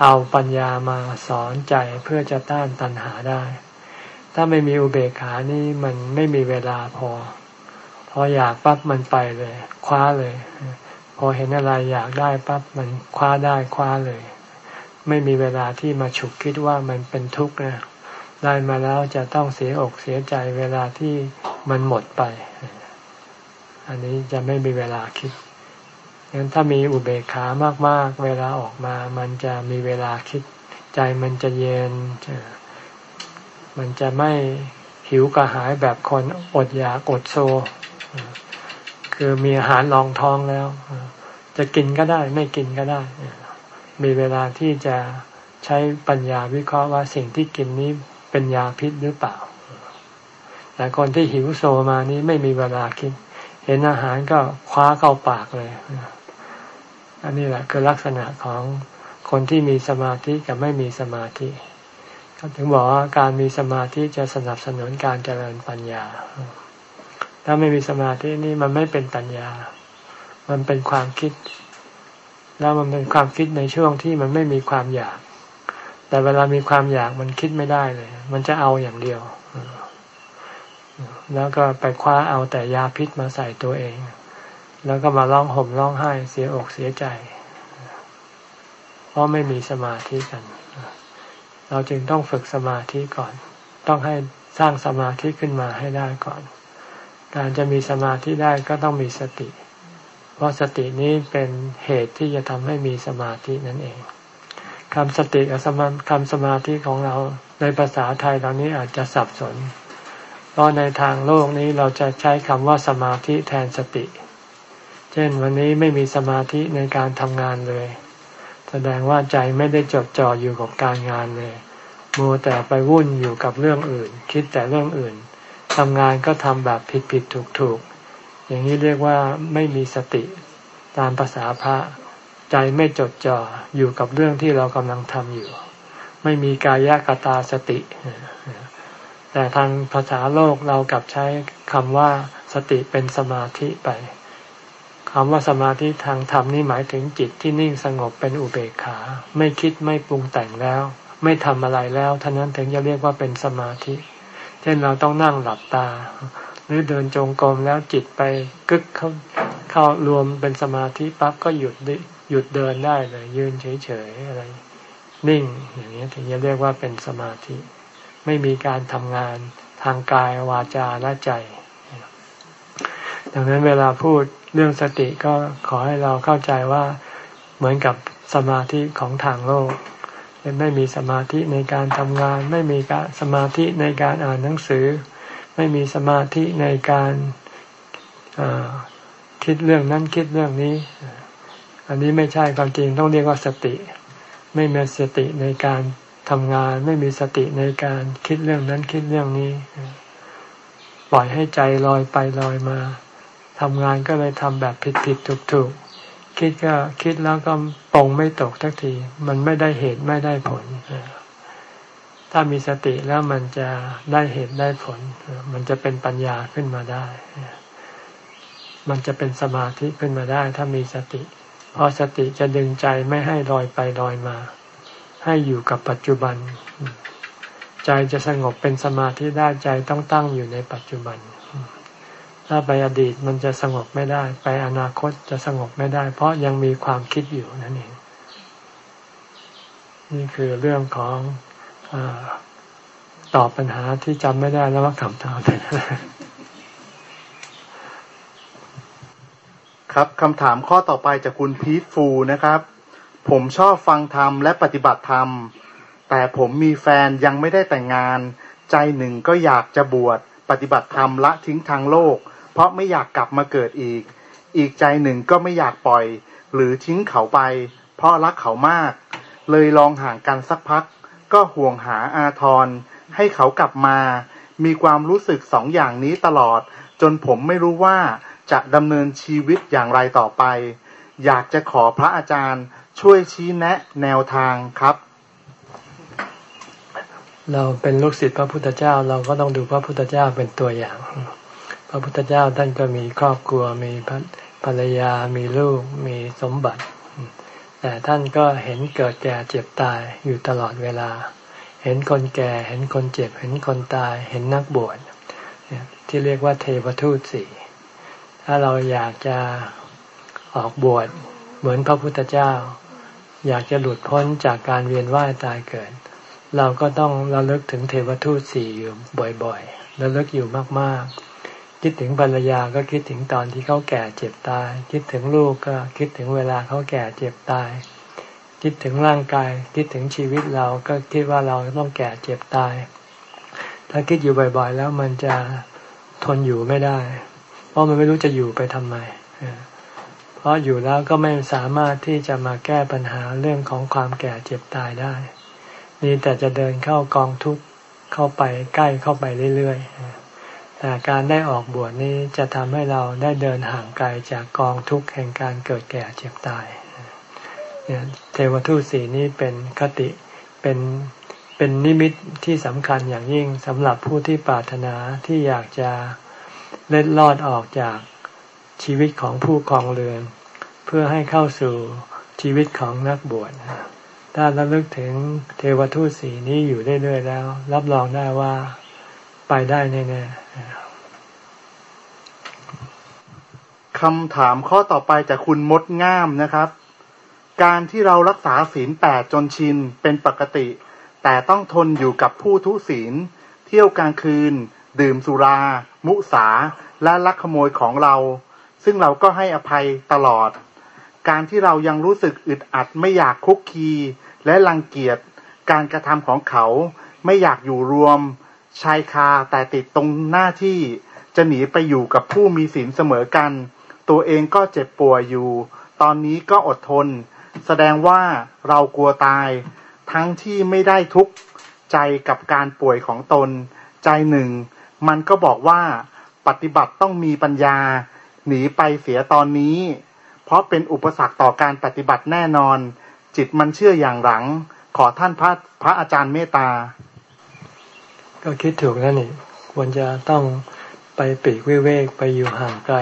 เอาปัญญามาสอนใจเพื่อจะต้านตัณหาได้ ถ้าไม่มีอุเบกขานี่มันไม่มีเวลาพอ พออยากปั๊บมันไปเลย คว้าเลย พอเห็นอะไรอยากได้ปั๊บมันคว้าได้คว้าเลย ไม่มีเวลาที่มาฉุกคิดว่ามันเป็นทุกข์นะ ได้มาแล้วจะต้องเสียอกเสียใจเวลาที่มันหมดไป อันนี้จะไม่มีเวลาคิดงั้นถ้ามีอุเบกขามาก ๆ เวลาออกมา มันจะมีเวลาคิด ใจมันจะเย็น มันจะไม่หิวกระหายแบบคนอดอยากอดโซ คือมีอาหารรองท้องแล้ว จะกินก็ได้ไม่กินก็ได้ มีเวลาที่จะใช้ปัญญาวิเคราะห์ว่าสิ่งที่กินนี้ เป็นยาพิษหรือเปล่า แต่คนที่หิวโซมานี้ไม่มีเวลาคิด เห็นอาหารก็คว้าเข้าปากเลย อันนี้แหละคือลักษณะของคนที่มีสมาธิกับไม่มีสมาธิเขาถึงบอกว่าการมีสมาธิจะสนับสนุนการเจริญปัญญา ถ้าไม่มีสมาธินี่มันไม่เป็นปัญญา มันเป็นความคิด แล้วมันเป็นความคิดในช่วงที่มันไม่มีความอยาก แต่เวลามีความอยากมันคิดไม่ได้เลย มันจะเอาอย่างเดียว แล้วก็ไปคว้าเอาแต่ยาพิษมาใส่ตัวเอง แล้วก็มาร้องห่มร้องไห้เสียอกเสียใจ เพราะไม่มีสมาธิกัน เราจึงต้องฝึกสมาธิก่อน ต้องให้สร้างสมาธิขึ้นมาให้ได้ก่อน การจะมีสมาธิได้ก็ต้องมีสติ เพราะสตินี้เป็นเหตุที่จะทำให้มีสมาธินั่นเอง คำสติกับคำสมาธิของเราในภาษาไทยตอนนี้อาจจะสับสน เพราะในทางโลกนี้เราจะใช้คำว่าสมาธิแทนสติ เช่นวันนี้ไม่มีสมาธิในการทำงานเลย แสดงว่าใจไม่ได้จดจ่ออยู่กับการงานเลยมัวแต่ไปวุ่นอยู่กับเรื่องอื่น คิดแต่เรื่องอื่นทำงานก็ทำแบบผิดผิดถูกถูกอย่างนี้เรียกว่าไม่มีสติตามภาษาพระ ใจไม่จดจ่ออยู่กับเรื่องที่เรากำลังทำอยู่ ไม่มีกายกตาสติ แต่ทางภาษาโลกเรากลับใช้คำว่าสติเป็นสมาธิไปคำว่าสมาธิทางธรรมนี่หมายถึงจิตที่นิ่งสงบเป็นอุเบกขา ไม่คิดไม่ปรุงแต่งแล้ว ไม่ทำอะไรแล้วท่านั้นถึงจะเรียกว่าเป็นสมาธิ เช่นเราต้องนั่งหลับตา หรือเดินจงกรมแล้วจิตไปกึกเข้าเข้ารวมเป็นสมาธิปั๊บก็หยุด หยุดเดินได้เลย ยืนเฉยๆอะไร นิ่งอย่างนี้ถึงจะเรียกว่าเป็นสมาธิ ไม่มีการทำงานทางกายวาจาและใจ ดังนั้นเวลาพูดเรื่องสติก็ขอให้เราเข้าใจว่าเหมือนกับสมาธิของทางโลกไม่มีสมาธิในการทำงาน ไม่มีการสมาธิในการอ่านหนังสือ ไม่มีสมาธิในการคิดเรื่องนั้นคิดเรื่องนี้ อันนี้ไม่ใช่ความจริงต้องเรียกว่าสติ ไม่มีสติในการทำงาน ไม่มีสติในการคิดเรื่องนั้นคิดเรื่องนี้ ปล่อยให้ใจลอยไปลอยมาทำงานก็เลยทำแบบผิดผิดถูกถูกคิดก็คิดแล้วก็ปรงไม่ตกทักที มันไม่ได้เหตุไม่ได้ผล ถ้ามีสติแล้วมันจะได้เหตุได้ผล มันจะเป็นปัญญาขึ้นมาได้ มันจะเป็นสมาธิขึ้นมาได้ ถ้ามีสติ เพราะสติจะดึงใจไม่ให้ลอยไปลอยมา ให้อยู่กับปัจจุบัน ใจจะสงบเป็นสมาธิได้ใจต้องตั้งอยู่ในปัจจุบัน ถ้าไปอดีตมันจะสงบไม่ได้ ไปอนาคตจะสงบไม่ได้ เพราะยังมีความคิดอยู่นั่นเองนี่คือเรื่องของอตอบปัญหาที่จำไม่ได้แล้วว่าคำถามเป็นอะไร ครับคำถามข้อต่อไปจากคุณพีทฟูนะครับ ผมชอบฟังธรรมและปฏิบัติธรรม แต่ผมมีแฟนยังไม่ได้แต่งงาน ใจหนึ่งก็อยากจะบวชปฏิบัติธรรมละทิ้งทางโลก เพราะไม่อยากกลับมาเกิดอีก อีกใจหนึ่งก็ไม่อยากปล่อย หรือทิ้งเขาไป เพราะรักเขามาก เลยลองห่างกันสักพัก ก็ห่วงหาอาทร ให้เขากลับมา มีความรู้สึกสองอย่างนี้ตลอด จนผมไม่รู้ว่า จะดำเนินชีวิตอย่างไรต่อไป อยากจะขอพระอาจารย์ช่วยชี้แนะแนวทางครับ เราเป็นลูกศิษย์พระพุทธเจ้าเราก็ต้องดูพระพุทธเจ้าเป็นตัวอย่าง พระพุทธเจ้าท่านก็มีครอบครัวมีภรรยามีลูกมีสมบัติ แต่ท่านก็เห็นเกิดแก่เจ็บตายอยู่ตลอดเวลา เห็นคนแก่เห็นคนเจ็บ เห็นคนตาย เห็นนักบวชที่เรียกว่าเทวทูตสี่ ถ้าเราอยากจะออกบวชเหมือนพระพุทธเจ้า อยากจะหลุดพ้นจากการเวียนว่ายตายเกิด เราก็ต้องระลึกถึงเทวทูตสี่อยู่บ่อยๆระลึกอยู่มากๆ คิดถึงภรรยาก็คิดถึงตอนที่เขาแก่เจ็บตาย คิดถึงลูกก็คิดถึงเวลาเขาแก่เจ็บตาย คิดถึงร่างกาย คิดถึงชีวิตเราก็คิดว่าเราต้องแก่เจ็บตาย ถ้าคิดอยู่บ่อยๆ แล้วมันจะทนอยู่ไม่ได้ เพราะมันไม่รู้จะอยู่ไปทำไมเพราะอยู่แล้วก็ไม่สามารถที่จะมาแก้ปัญหาเรื่องของความแก่เจ็บตายได้ นี่แต่จะเดินเข้ากองทุกข์เข้าไปใกล้เข้าไปเรื่อยๆแต่การได้ออกบวชนี้จะทำให้เราได้เดินห่างไกลจากกองทุกข์แห่งการเกิดแก่เจ็บตายเนี่ยเทวทูตสีนี้เป็นคติเป็นเป็นนิมิตที่สำคัญอย่างยิ่งสำหรับผู้ที่ปรารถนาที่อยากจะ เล็ดลอดออกจากชีวิตของผู้ครองเรือน เพื่อให้เข้าสู่ชีวิตของนักบวชถ้าระลึกถึงเทวทูตสีนี้อยู่เรื่อยๆแล้ว รับรองได้ว่าไปได้แน่ๆคำถามข้อต่อไปจากคุณมดง่ามนะครับ การที่เรารักษาศีลแปดจนชินเป็นปกติ แต่ต้องทนอยู่กับผู้ทุศีล เที่ยวกลางคืน ดื่มสุรา มุสา และลักขโมยของเรา ซึ่งเราก็ให้อภัยตลอด การที่เรายังรู้สึกอึดอัดไม่อยากคุกคี และรังเกียจการกระทำของเขา ไม่อยากอยู่รวม ชายคาแต่ติดตรงหน้าที่จะหนีไปอยู่กับผู้มีศีลเสมอกัน ตัวเองก็เจ็บป่วยอยู่ ตอนนี้ก็อดทน แสดงว่าเรากลัวตาย ทั้งที่ไม่ได้ทุกข์ใจกับการป่วยของตน ใจหนึ่ง มันก็บอกว่าปฏิบัติต้องมีปัญญา หนีไปเสียตอนนี้ เพราะเป็นอุปสรรคต่อการปฏิบัติแน่นอน จิตมันเชื่ออย่างหลัง ขอท่านพระพระอาจารย์เมตตา ก็คิดถูกแล้วนี่ควรจะต้องไปปีกวิเวกไปอยู่ห่างไกล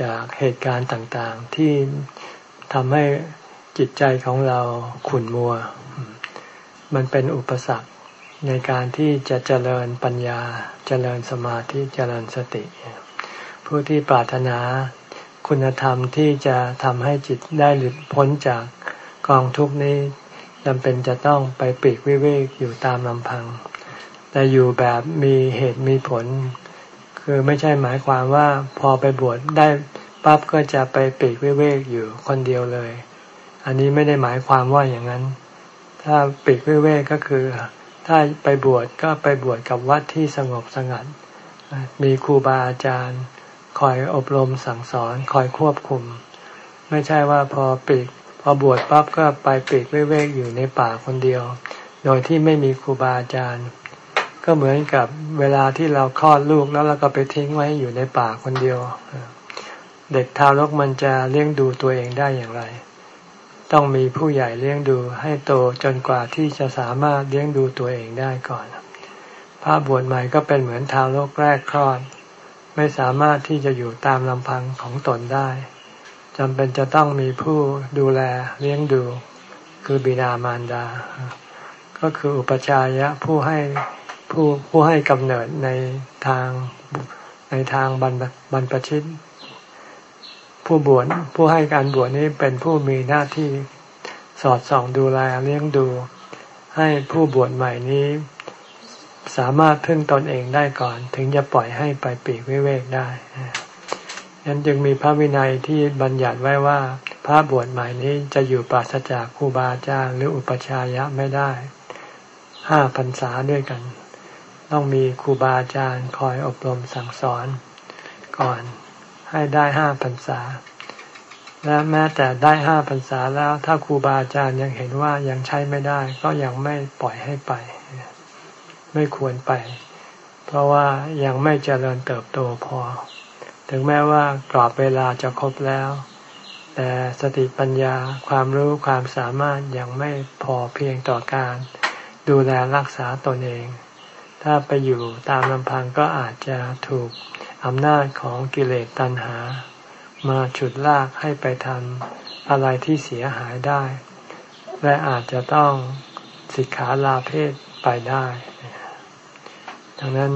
จากเหตุการณ์ต่างๆ ที่ทำให้จิตใจของเราขุ่นมัว มันเป็นอุปสรรค ในการที่จะเจริญปัญญา เจริญสมาธิ เจริญสติ ผู้ที่ปรารถนาคุณธรรมที่จะทำให้จิตได้หลุดพ้นจากกองทุกนี้จำเป็นจะต้องไปปีกวิเวกอยู่ตามลำพัง แต่อยู่แบบมีเหตุมีผล คือไม่ใช่หมายความว่าพอไปบวชได้ปั๊บก็จะไปปีกวิเวกอยู่คนเดียวเลย อันนี้ไม่ได้หมายความว่าอย่างนั้น ถ้าปีกวิเวกก็คือ ถ้าไปบวชก็ไปบวชกับวัดที่สงบสงัด มีครูบาอาจารย์ คอยอบรมสั่งสอนคอยควบคุม ไม่ใช่ว่าพอปีกพอบวชปั๊บก็ไปปีกวิเวกอยู่ในป่าคนเดียว โดยที่ไม่มีครูบาอาจารย์ ก็เหมือนกับเวลาที่เราคลอดลูกแล้วเราก็ไปทิ้งไว้อยู่ในป่าคนเดียว เด็กทารกมันจะเลี้ยงดูตัวเองได้อย่างไร ต้องมีผู้ใหญ่เลี้ยงดูให้โตจนกว่าที่จะสามารถเลี้ยงดูตัวเองได้ก่อน พระบวชใหม่ก็เป็นเหมือนทารกแรกคลอด ไม่สามารถที่จะอยู่ตามลำพังของตนได้จำเป็นจะต้องมีผู้ดูแลเลี้ยงดู คือบิดามารดา ก็คืออุปชายะผู้ให้ผู้ผู้ให้กำเนิดในทางในทางบรรบรรพชิต ผู้บวชผู้ให้การบวชนี้เป็นผู้มีหน้าที่สอดส่องดูแลเลี้ยงดู ให้ผู้บวชใหม่นี้ สามารถพึ่งตนเองได้ก่อน ถึงจะปล่อยให้ไปปีกวิเวกได้นั้นจึงมีพระวินัยที่บัญญัติไว้ว่า พระบวชใหม่นี้จะอยู่ปราศจากครูบาอาจารย์หรืออุปชายะไม่ได้ห้าพรรษาด้วยกัน ต้องมีครูบาอาจารย์คอยอบรมสั่งสอนก่อน ให้ได้ห้าพรรษา และแม้แต่ได้ห้าพรรษาแล้ว ถ้าครูบาอาจารย์ยังเห็นว่ายังใช้ไม่ได้ ก็ยังไม่ปล่อยให้ไป ไม่ควรไป เพราะว่ายังไม่เจริญเติบโตพอ ถึงแม้ว่ากรอบเวลาจะครบแล้ว แต่สติปัญญาความรู้ความสามารถยังไม่พอเพียงต่อการดูแลรักษาตนเอง ถ้าไปอยู่ตามลำพังก็อาจจะถูก อำนาจของกิเลสตัณหา มาฉุดลากให้ไปทำอะไรที่เสียหายได้ และอาจจะต้องสิกขาลาเพศไปได้ดังนั้น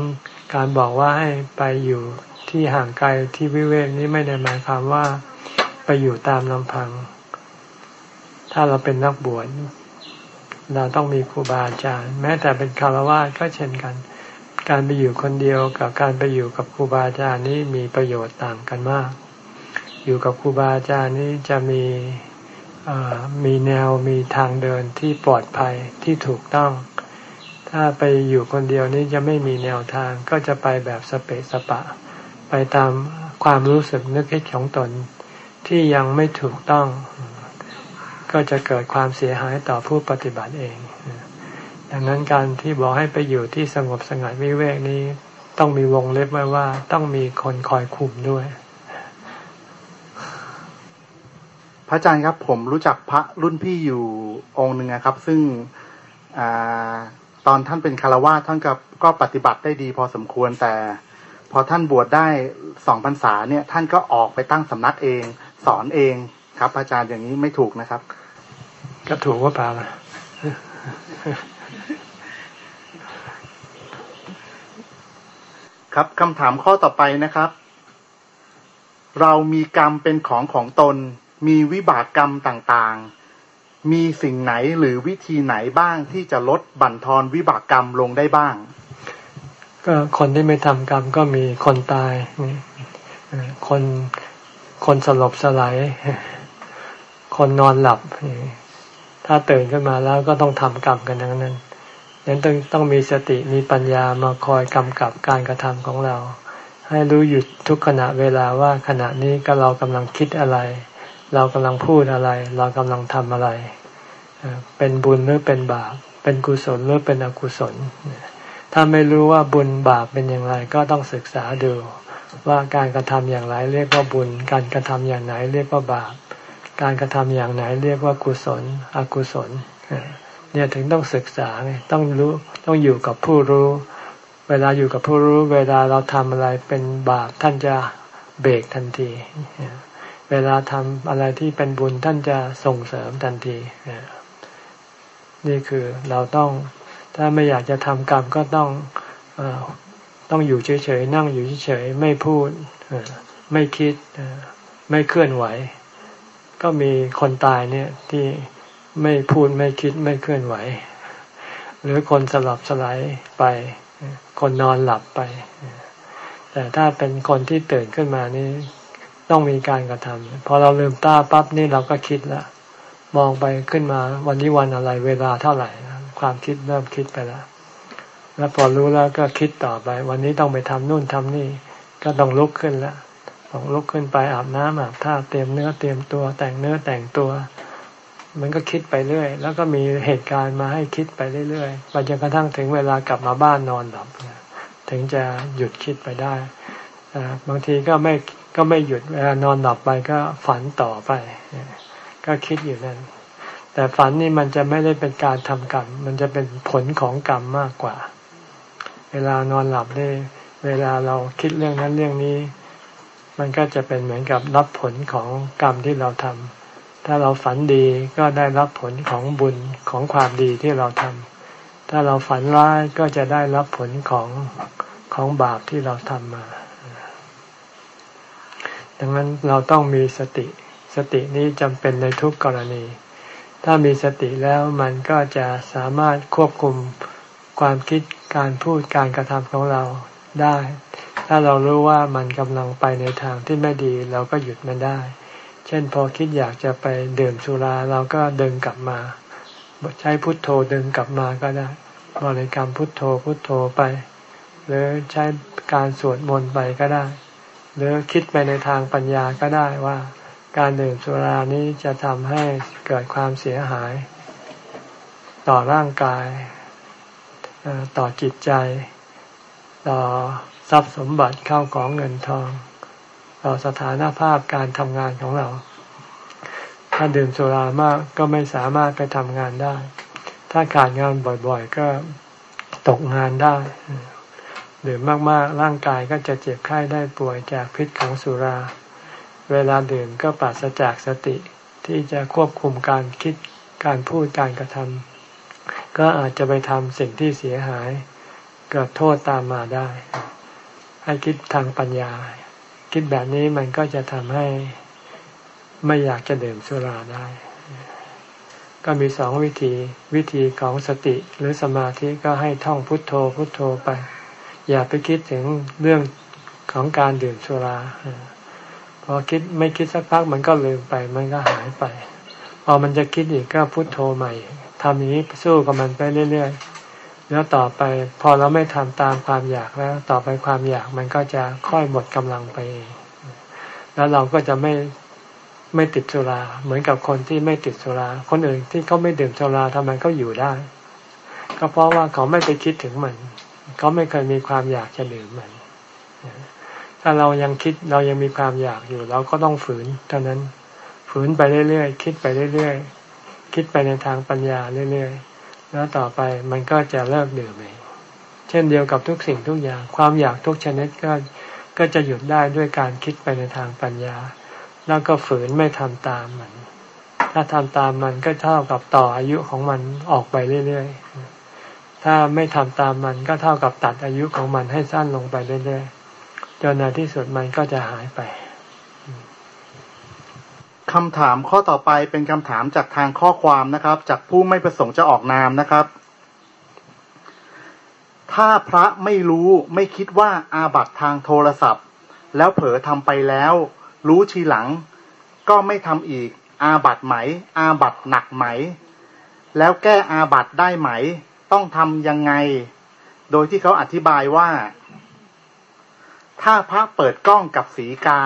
การบอกว่าให้ไปอยู่ที่ห่างไกลที่วิเวกนี้ไม่ได้หมายความว่าไปอยู่ตามลำพัง ถ้าเราเป็นนักบวชเราต้องมีครูบาอาจารย์ แม้แต่เป็นคารวะก็เช่นกัน การไปอยู่คนเดียวกับการไปอยู่กับครูบาอาจารย์นี้มีประโยชน์ต่างกันมาก อยู่กับครูบาอาจารย์นี้จะมีมีแนวมีทางเดินที่ปลอดภัยที่ถูกต้อง ถ้าไปอยู่คนเดียวนี้จะไม่มีแนวทางก็จะไปแบบสเปสปะ ไปตามความรู้สึกนึกคิดของตนที่ยังไม่ถูกต้อง ก็จะเกิดความเสียหายต่อผู้ปฏิบัติเอง ดังนั้นการที่บอกให้ไปอยู่ที่สงบสงัดวิเวกนี้ ต้องมีวงเล็บไว้ว่า ต้องมีคนคอยคุมด้วย พระอาจารย์ครับ ผมรู้จักพระรุ่นพี่อยู่องค์หนึ่งนะครับ ซึ่งอตอนท่านเป็นคารวะท่านก็ก็ปฏิบัติได้ดีพอสมควรแต่ พอท่านบวชได้สองพรรษาเนี่ย ท่านก็ออกไปตั้งสำนักเอง สอนเองครับ อาจารย์อย่างนี้ไม่ถูกนะครับ ก็ถูกว่าเปล่าล่ะ ครับคำถามข้อต่อไปนะครับ เรามีกรรมเป็นของของตน มีวิบากกรรมต่างๆ มีสิ่งไหนหรือวิธีไหนบ้างที่จะลดบั่นทอนวิบากกรรมลงได้บ้าง ก็คนที่ไม่ทำกรรมก็มีคนตายคนคนสลบสลายคนนอนหลับ ถ้าตื่นขึ้นมาแล้วก็ต้องทำกรรมกันทั้งนั้น นั้นต้องต้องมีสติมีปัญญามาคอยกำกับการกระทำของเรา ให้รู้หยุดทุกขณะเวลาว่าขณะนี้ก็เรากำลังคิดอะไร เรากำลังพูดอะไร เรากำลังทำอะไร เป็นบุญหรือเป็นบาป เป็นกุศลหรือเป็นอกุศล ถ้าไม่รู้ว่าบุญบาปเป็นอย่างไรก็ต้องศึกษาดู ว่าการกระทำอย่างไรเรียกว่าบุญ การกระทำอย่างไหนเรียกว่าบาป การกระทำอย่างไหนเรียกว่ากุศล อกุศล เนี่ยถึงต้องศึกษาไงต้องรู้ต้องอยู่กับผู้รู้ เวลาอยู่กับผู้รู้ เวลาเราทำอะไรเป็นบาปท่านจะเบรกทันที เวลาทำอะไรที่เป็นบุญท่านจะส่งเสริมทันที นี่คือเราต้องถ้าไม่อยากจะทำกรรมก็ต้องอต้องอยู่เฉยๆนั่งอยู่เฉยๆไม่พูดไม่คิดไม่เคลื่อนไหว ก็มีคนตายเนี่ยที่ ไม่พูดไม่คิดไม่เคลื่อนไหว หรือคนสลับสลายไป คนนอนหลับไป แต่ถ้าเป็นคนที่ตื่นขึ้นมานี่ต้องมีการกระทำพอเราลืมตาปั๊บนี่เราก็คิดละมองไปขึ้นมาวันนี้วันอะไรเวลาเท่าไหร่ ความคิดเริ่มคิดไปแล้ว แล้วพอรู้แล้วก็คิดต่อไป วันนี้ต้องไปทำนู่นทำนี่ ก็ต้องลุกขึ้นแล้วต้องลุกขึ้นไปอาบน้ำอาบท่าเตรียมเนื้อเตรียมตัวแต่งเนื้อแต่งตัว มันก็คิดไปเรื่อย แล้วก็มีเหตุการณ์มาให้คิดไปเรื่อยๆไปจนกระทั่งถึงเวลากลับมาบ้านนอนหลับถึงจะหยุดคิดไปได้บางทีก็ไม่ก็ไม่หยุดเวลานอนหลับไปก็ฝันต่อไป ก็คิดอยู่นั่น แต่ฝันนี่มันจะไม่ได้เป็นการทำกรรม มันจะเป็นผลของกรรมมากกว่า เวลานอนหลับนี่เวลาเราคิดเรื่องนั้นเรื่องนี้ มันก็จะเป็นเหมือนกับรับผลของกรรมที่เราทำ ถ้าเราฝันดีก็ได้รับผลของบุญของความดีที่เราทำ ถ้าเราฝันร้ายก็จะได้รับผลของของบาปที่เราทำมา ดังนั้นเราต้องมีสติ สตินี้จำเป็นในทุกกรณี ถ้ามีสติแล้วมันก็จะสามารถควบคุมความคิดการพูดการกระทำของเราได้ ถ้าเรารู้ว่ามันกำลังไปในทางที่ไม่ดีเราก็หยุดมันได้ ช่นพอคิดอยากจะไปดื่มสุราเราก็ดึงกลับมาใช้พุทโธดึงกลับมาก็ได้บริกรรมพุทโธพุทโธไป หรือใช้การสวดมนต์ไปก็ได้ หรือคิดไปในทางปัญญาก็ได้ว่า การดื่มสุรานี้จะทำให้เกิดความเสียหาย ต่อร่างกาย ต่อจิตใจ ต่อทรัพย์สมบัติเข้าของเงินทอง ต่อสถานภาพการทำงานของเรา ถ้าดื่มสุรามากก็ไม่สามารถไปทำงานได้ ถ้าขาดงานบ่อยๆ ก็ตกงานได้ดื่มมากๆ ร่างกายก็จะเจ็บไข้ได้ป่วยจากพิษของสุรา เวลาดื่มก็ปราศจากสติที่จะควบคุมการคิดการพูดการกระทำก็อาจจะไปทำสิ่งที่เสียหาย เกิดโทษตามมาได้ ให้คิดทางปัญญา คิดแบบนี้มันก็จะทำให้ไม่อยากจะดื่มสุราได้ ก็มีสองวิธี วิธีของสติหรือสมาธิก็ให้ท่องพุทโธพุทโธไป อย่าไปคิดถึงเรื่องของการดื่มสุราพอคิดไม่คิดสักพักมันก็ลืมไปมันก็หายไป พอมันจะคิดอีกก็พุทโธใหม่ทำอย่างนี้สู้กับมันไปเรื่อยๆ แล้วต่อไปพอเราไม่ทำตามความอยากแล้ว ต่อไปความอยากมันก็จะค่อยหมดกำลังไปเองแล้วเราก็จะไม่ไม่ติดสุรา เหมือนกับคนที่ไม่ติดสุรา คนอื่นที่เขาไม่ดื่มสุราทำไมเขาอยู่ได้ ก็เพราะว่าเขาไม่ไปคิดถึงมันเขาไม่เคยมีความอยากจะดื่มมัน ถ้าเรายังคิดเรายังมีความอยากอยู่ เราก็ต้องฝืนเท่านั้น ฝืนไปเรื่อยๆคิดไปเรื่อยๆคิดไปในทางปัญญาเรื่อยๆ แล้วต่อไปมันก็จะเลิกดื่มเองเช่นเดียวกับทุกสิ่งทุกอย่าง ความอยากทุกชนิดก็ก็จะหยุดได้ด้วยการคิดไปในทางปัญญา แล้วก็ฝืนไม่ทำตามมัน ถ้าทำตามมันก็เท่ากับต่ออายุของมันออกไปเรื่อยๆ ถ้าไม่ทำตามมันก็เท่ากับตัดอายุของมันให้สั้นลงไปเรื่อยๆ จนในที่สุดมันก็จะหายไป คำถามข้อต่อไปเป็นคำถามจากทางข้อความนะครับ จากผู้ไม่ประสงค์จะออกนามนะครับ ถ้าพระไม่รู้ไม่คิดว่าอาบัตทางโทรศัพท์ แล้วเผลอทำไปแล้ว รู้ทีหลัง ก็ไม่ทำอีก อาบัตไหม อาบัตหนักไหม แล้วแก้อาบัตได้ไหม ต้องทำยังไง โดยที่เขาอธิบายว่า ถ้าพระเปิดกล้องกับสีกา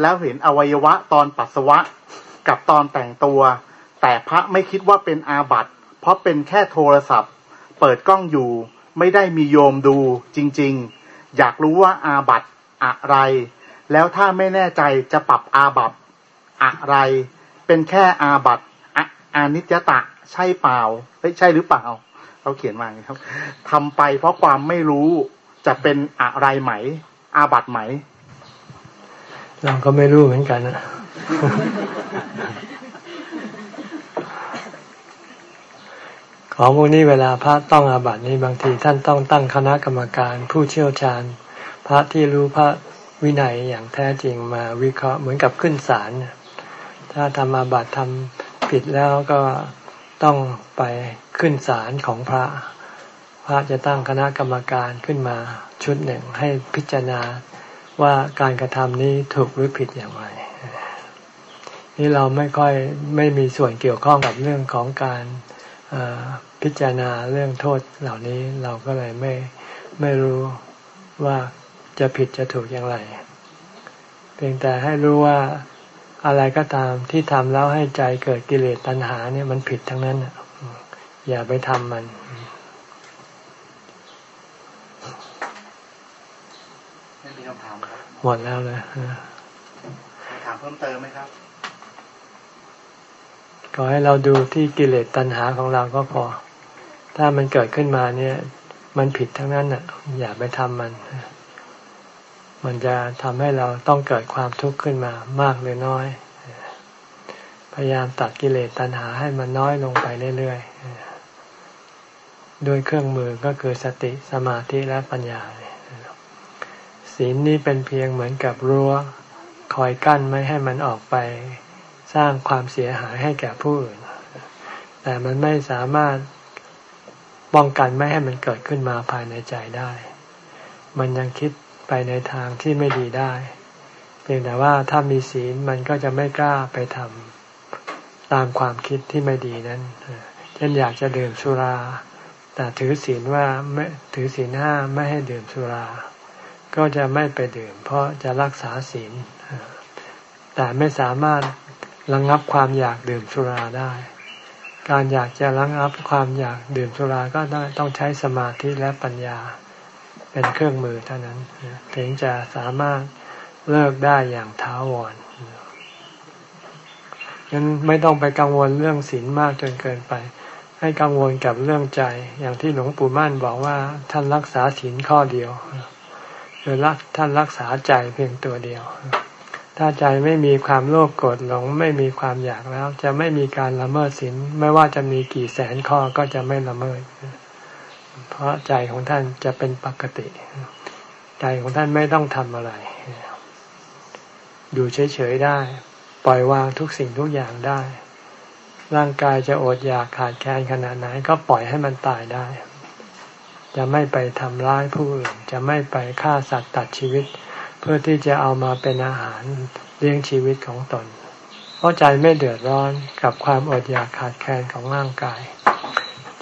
แล้วเห็นอวัยวะตอนปัสสาวะกับตอนแต่งตัว แต่พระไม่คิดว่าเป็นอาบัตเพราะเป็นแค่โทรศัพท์ เปิดกล้องอยู่ ไม่ได้มีโยมดูจริง ๆ อยากรู้ว่าอาบัตอะไร แล้วถ้าไม่แน่ใจจะปรับอาบัตอะไร เป็นแค่อาบัตอะอานิจจตะใช่เปล่าใช่หรือเปล่าเขาเขียนมาครับทำไปเพราะความไม่รู้จะเป็นอะไรไหม อาบัตไหม เราก็ไม่รู้เหมือนกันนะของพวกนี้เวลาพระต้องอาบัตินี้บางทีท่านต้องตั้งคณะกรรมการผู้เชี่ยวชาญ พระที่รู้พระวินัยอย่างแท้จริงมาวิเคราะห์เหมือนกับขึ้นศาลถ้าทำอาบัติทำผิดแล้วก็ต้องไปขึ้นศาลของพระ พระจะตั้งคณะกรรมการขึ้นมาชุดหนึ่งให้พิจารณา ว่าการกระทำนี้ถูกหรือผิดอย่างไร นี่เราไม่ค่อยไม่มีส่วนเกี่ยวข้องกับเรื่องของการพิจารณาเรื่องโทษเหล่านี้เราก็เลยไม่ไม่รู้ว่าจะผิดจะถูกอย่างไร เพียงแต่ให้รู้ว่าอะไรก็ตามที่ทำแล้วให้ใจเกิดกิเลสตัณหาเนี่ยมันผิดทั้งนั้นอย่าไปทำมัน ไม่มีคำถามครับ หมดแล้วเลยคำถามเพิ่มเติมไหมครับขอให้เราดูที่กิเลสตัณหาของเราก็พอ ถ้ามันเกิดขึ้นมาเนี่ย มันผิดทั้งนั้นอะ อย่าไปทำมัน มันจะทำให้เราต้องเกิดความทุกข์ขึ้นมามากหรือน้อย พยายามตัดกิเลสตัณหาให้มันน้อยลงไปเรื่อยๆ ด้วยเครื่องมือก็คือสติสมาธิและปัญญา ศีลนี้เป็นเพียงเหมือนกับรั้ว คอยกั้นไม่ให้มันออกไป สร้างความเสียหายให้แก่ผู้อื่น แต่มันไม่สามารถป้องกันไม่ให้มันเกิดขึ้นมาภายในใจได้ มันยังคิดไปในทางที่ไม่ดีได้ เพียงแต่ว่าถ้ามีศีลมันก็จะไม่กล้าไปทำตามความคิดที่ไม่ดีนั้น เช่นอยากจะดื่มสุรา แต่ถือศีลว่าไม่ถือศีลห้าไม่ให้ดื่มสุรา ก็จะไม่ไปดื่ม เพราะจะรักษาศีล แต่ไม่สามารถระงงับความอยากดื่มสุราได้ การอยากจะระงงับความอยากดื่มสุราก็ต้องใช้สมาธิและปัญญาเป็นเครื่องมือเท่านั้น ถึงจะสามารถเลิกได้อย่างท้าวรงั้นไม่ต้องไปกังวลเรื่องศีลมากจนเกินไป ให้กังวลกับเรื่องใจ อย่างที่หลวงปู่มั่นบอกว่าท่านรักษาศีลข้อเดียว คือรักท่านรักษาใจเพียงตัวเดียว ถ้าใจไม่มีความโลภโกรธหลงไม่มีความอยากแล้ว จะไม่มีการละเมิดศีลไม่ว่าจะมีกี่แสนข้อก็จะไม่ละเมิด เพราะใจของท่านจะเป็นปกติ ใจของท่านไม่ต้องทำอะไร อยู่เฉยๆได้ ปล่อยวางทุกสิ่งทุกอย่างได้ ร่างกายจะอดอยากขาดแคลนขนาดไหนก็ปล่อยให้มันตายได้ จะไม่ไปทำร้ายผู้อื่น จะไม่ไปฆ่าสัตว์ตัดชีวิต เพื่อที่จะเอามาเป็นอาหารเลี้ยงชีวิตของตน เพราะใจไม่เดือดร้อนกับความอดอยากขาดแคลนของร่างกาย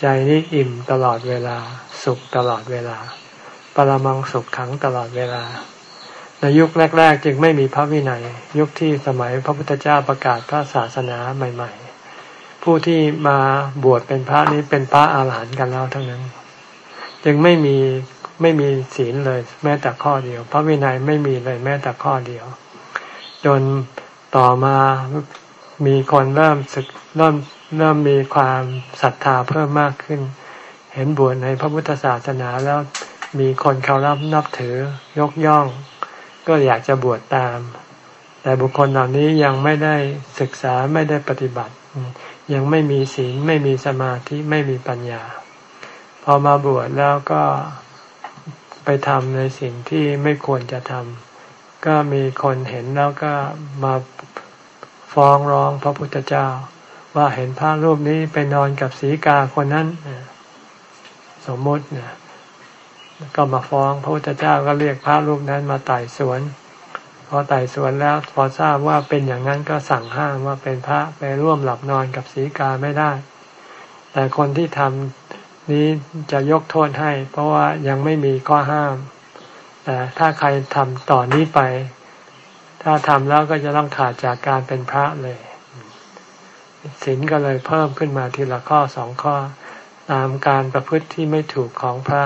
ใจนี้อิ่มตลอดเวลา สุขตลอดเวลา ปรมังสุขขังตลอดเวลา ในยุคแรก ๆ จึงไม่มีพระวินัย ยุคที่สมัยพระพุทธเจ้าประกาศพระศาสนาใหม่ ๆ ผู้ที่มาบวชเป็นพระนี้เป็นพระอาหารหันต์กันแล้วทั้งนั้น จึงไม่มีไม่มีศีลเลย แม้แต่ข้อเดียว พระวินัยไม่มีเลยแม้แต่ข้อเดียว จนต่อมามีคนเริ่มศึกเริ่มเริ่มมีความศรัทธาเพิ่มมากขึ้น เห็นบวชในพระพุทธศาสนาแล้วมีคนเคารพนับถือยกย่อง ก็อยากจะบวชตาม แต่บุคคลเหล่านี้ยังไม่ได้ศึกษาไม่ได้ปฏิบัติ ยังไม่มีศีลไม่มีสมาธิไม่มีปัญญา พอมาบวชแล้วก็ไปทำในสิ่งที่ไม่ควรจะทำก็มีคนเห็นแล้วก็มาฟ้องร้องพระพุทธเจ้า ว่าเห็นพระรูปนี้ไปนอนกับศีกาคนนั้นสมมติเนี่ยก็มาฟ้องพระพุทธเจ้าก็เรียกพระรูปนั้นมาไต่สวน พอไต่สวนแล้วพอทราบว่าเป็นอย่างนั้นก็สั่งห้ามว่าเป็นพระไปร่วมหลับนอนกับศีกาไม่ได้ แต่คนที่ทำ นี้จะยกโทษให้ เพราะว่ายังไม่มีข้อห้าม แต่ถ้าใครทำต่อนนี้ไป ถ้าทำแล้วก็จะต้องขาดจากการเป็นพระเลยศีลก็เลยเพิ่มขึ้นมาทีละข้อสองข้อ ตามการประพฤติที่ไม่ถูกของพระ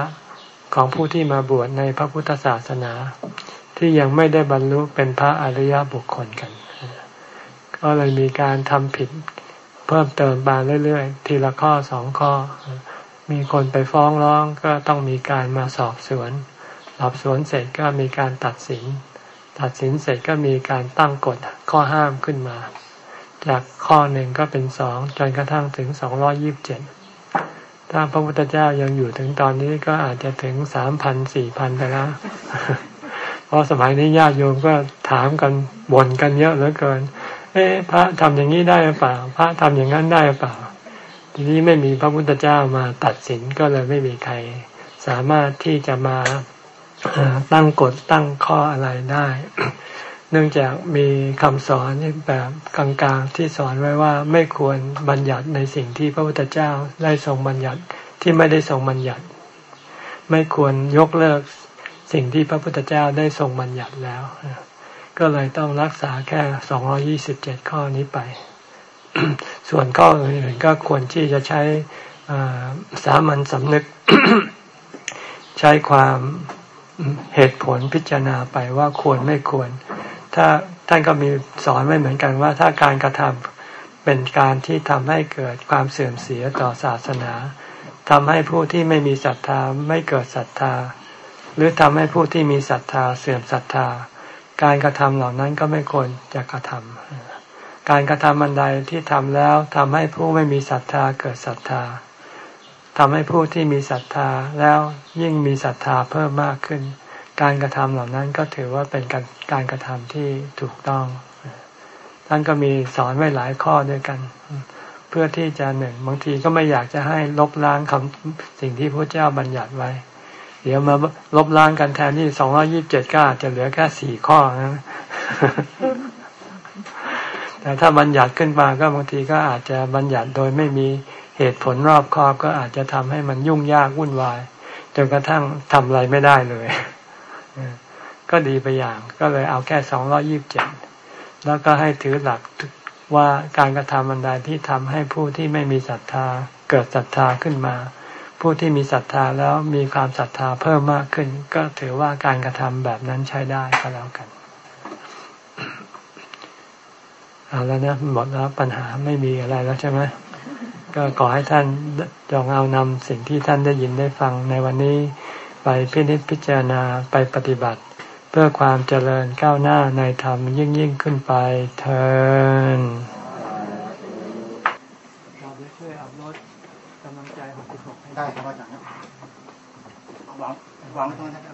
ของผู้ที่มาบวชในพระพุทธศาสนา ที่ยังไม่ได้บรรลุเป็นพระอริยบุคคลกัน ก็เลยมีการทำผิดเพิ่มเติมมาเรื่อยๆ ทีละข้อสองข้อ มีคนไปฟ้องร้องก็ต้องมีการมาสอบสวน สอบสวนเสร็จก็มีการตัดสิน ตัดสินเสร็จก็มีการตั้งกฎข้อห้ามขึ้นมา จากข้อหนึ่งก็เป็นสองจนกระทั่งถึงสองร้อยิบเจ็ดถ้าพระพุทธเจ้ายังอยู่ถึงตอนนี้ก็อาจจะถึงสามพันสี่พันไปแล้วเพราะสมัยนี้ญาติโยมก็ถามกันบ่นกันเยอะเหลือเกิน เอ๊ะพระทำอย่างนี้ได้หรือเปล่า พระทำอย่างนั้นได้หรือเปล่า ทีนี้ไม่มีพระพุทธเจ้ามาตัดสินก็เลยไม่มีใคร สามารถที่จะมาตั้งกฎตั้งข้ออะไรได้ เนื่องจากมีคำสอนแบบกลางๆที่สอนไว้ว่าไม่ควรบัญญัติในสิ่งที่พระพุทธเจ้าได้ทรงบัญญัติที่ไม่ได้ทรงบัญญัติ ไม่ควรยกเลิกสิ่งที่พระพุทธเจ้าได้ทรงบัญญัติแล้ว ก็เลยต้องรักษาแค่สองยี่สิบเจ็ดข้อนี้ไป ส่วนข้ออื่นๆก็ควรที่จะใช้สามัญสำนึก ใช้ความเหตุผลพิจารณาไปว่าควรไม่ควร ถ้าท่านก็มีสอนไว้เหมือนกันว่า ถ้าการกระทำเป็นการที่ทำให้เกิดความเสื่อมเสียต่อศาสนาทำให้ผู้ที่ไม่มีศรัทธาไม่เกิดศรัทธา หรือทำให้ผู้ที่มีศรัทธาเสื่อมศรัทธา การกระทำเหล่านั้นก็ไม่ควรจะกระทำ การกระทำบันใดที่ทำแล้วทำให้ผู้ไม่มีศรัทธาเกิดศรัทธาทำให้ผู้ที่มีศรัทธาแล้วยิ่งมีศรัทธาเพิ่มมากขึ้น การกระทำเหล่านั้นก็ถือว่าเป็นการการกระทำที่ถูกต้อง ท่านก็มีสอนไว้หลายข้อด้วยกัน เพื่อที่จะหนึ่งบางทีก็ไม่อยากจะให้ลบล้างคำสิ่งที่พระเจ้าบัญญัติไว้ เดี๋ยวมาลบล้างกันแทนที่สองร้อยิบเจ็ดก็อาจจะเหลือแค่สี่ข้อนะ แต่ถ้าบัญญัติขึ้นมาก็บางทีก็อาจจะบัญญัติโดยไม่มีเหตุผลรอบคอบก็อาจจะทำให้มันยุ่งยากวุ่นวายจนกระทั่งทำอะไรไม่ได้เลยก็ดีไปอย่าง ก็เลยเอาแค่สองร้อยิบเจ็ดแล้วก็ให้ถือหลักว่าการกระทำบันใดที่ทำให้ผู้ที่ไม่มีศรัทธา เกิดศรัทธาขึ้นมา ผู้ที่มีศรัทธาแล้วมีความศรัทธาเพิ่มมากขึ้น ก็ถือว่าการกระทำแบบนั้นใช้ได้ก็แล้วกัน เอาแล้วนะหมดแล้วปัญหาไม่มีอะไรแล้วใช่ไหมก็ขอให้ท่านจงเอานำสิ่งที่ท่านได้ยินได้ฟังในวันนี้ไปพินิจพิจารณาไปปฏิบัติ เพื่อความเจริญก้าวหน้าในธรรมยิ่งยิ่งขึ้นไปเทอเราได้ช่วยอัพโหลดกำลังใจหกสิบหกได้ครับอาจารย์วางวางไว้ตรงนั้น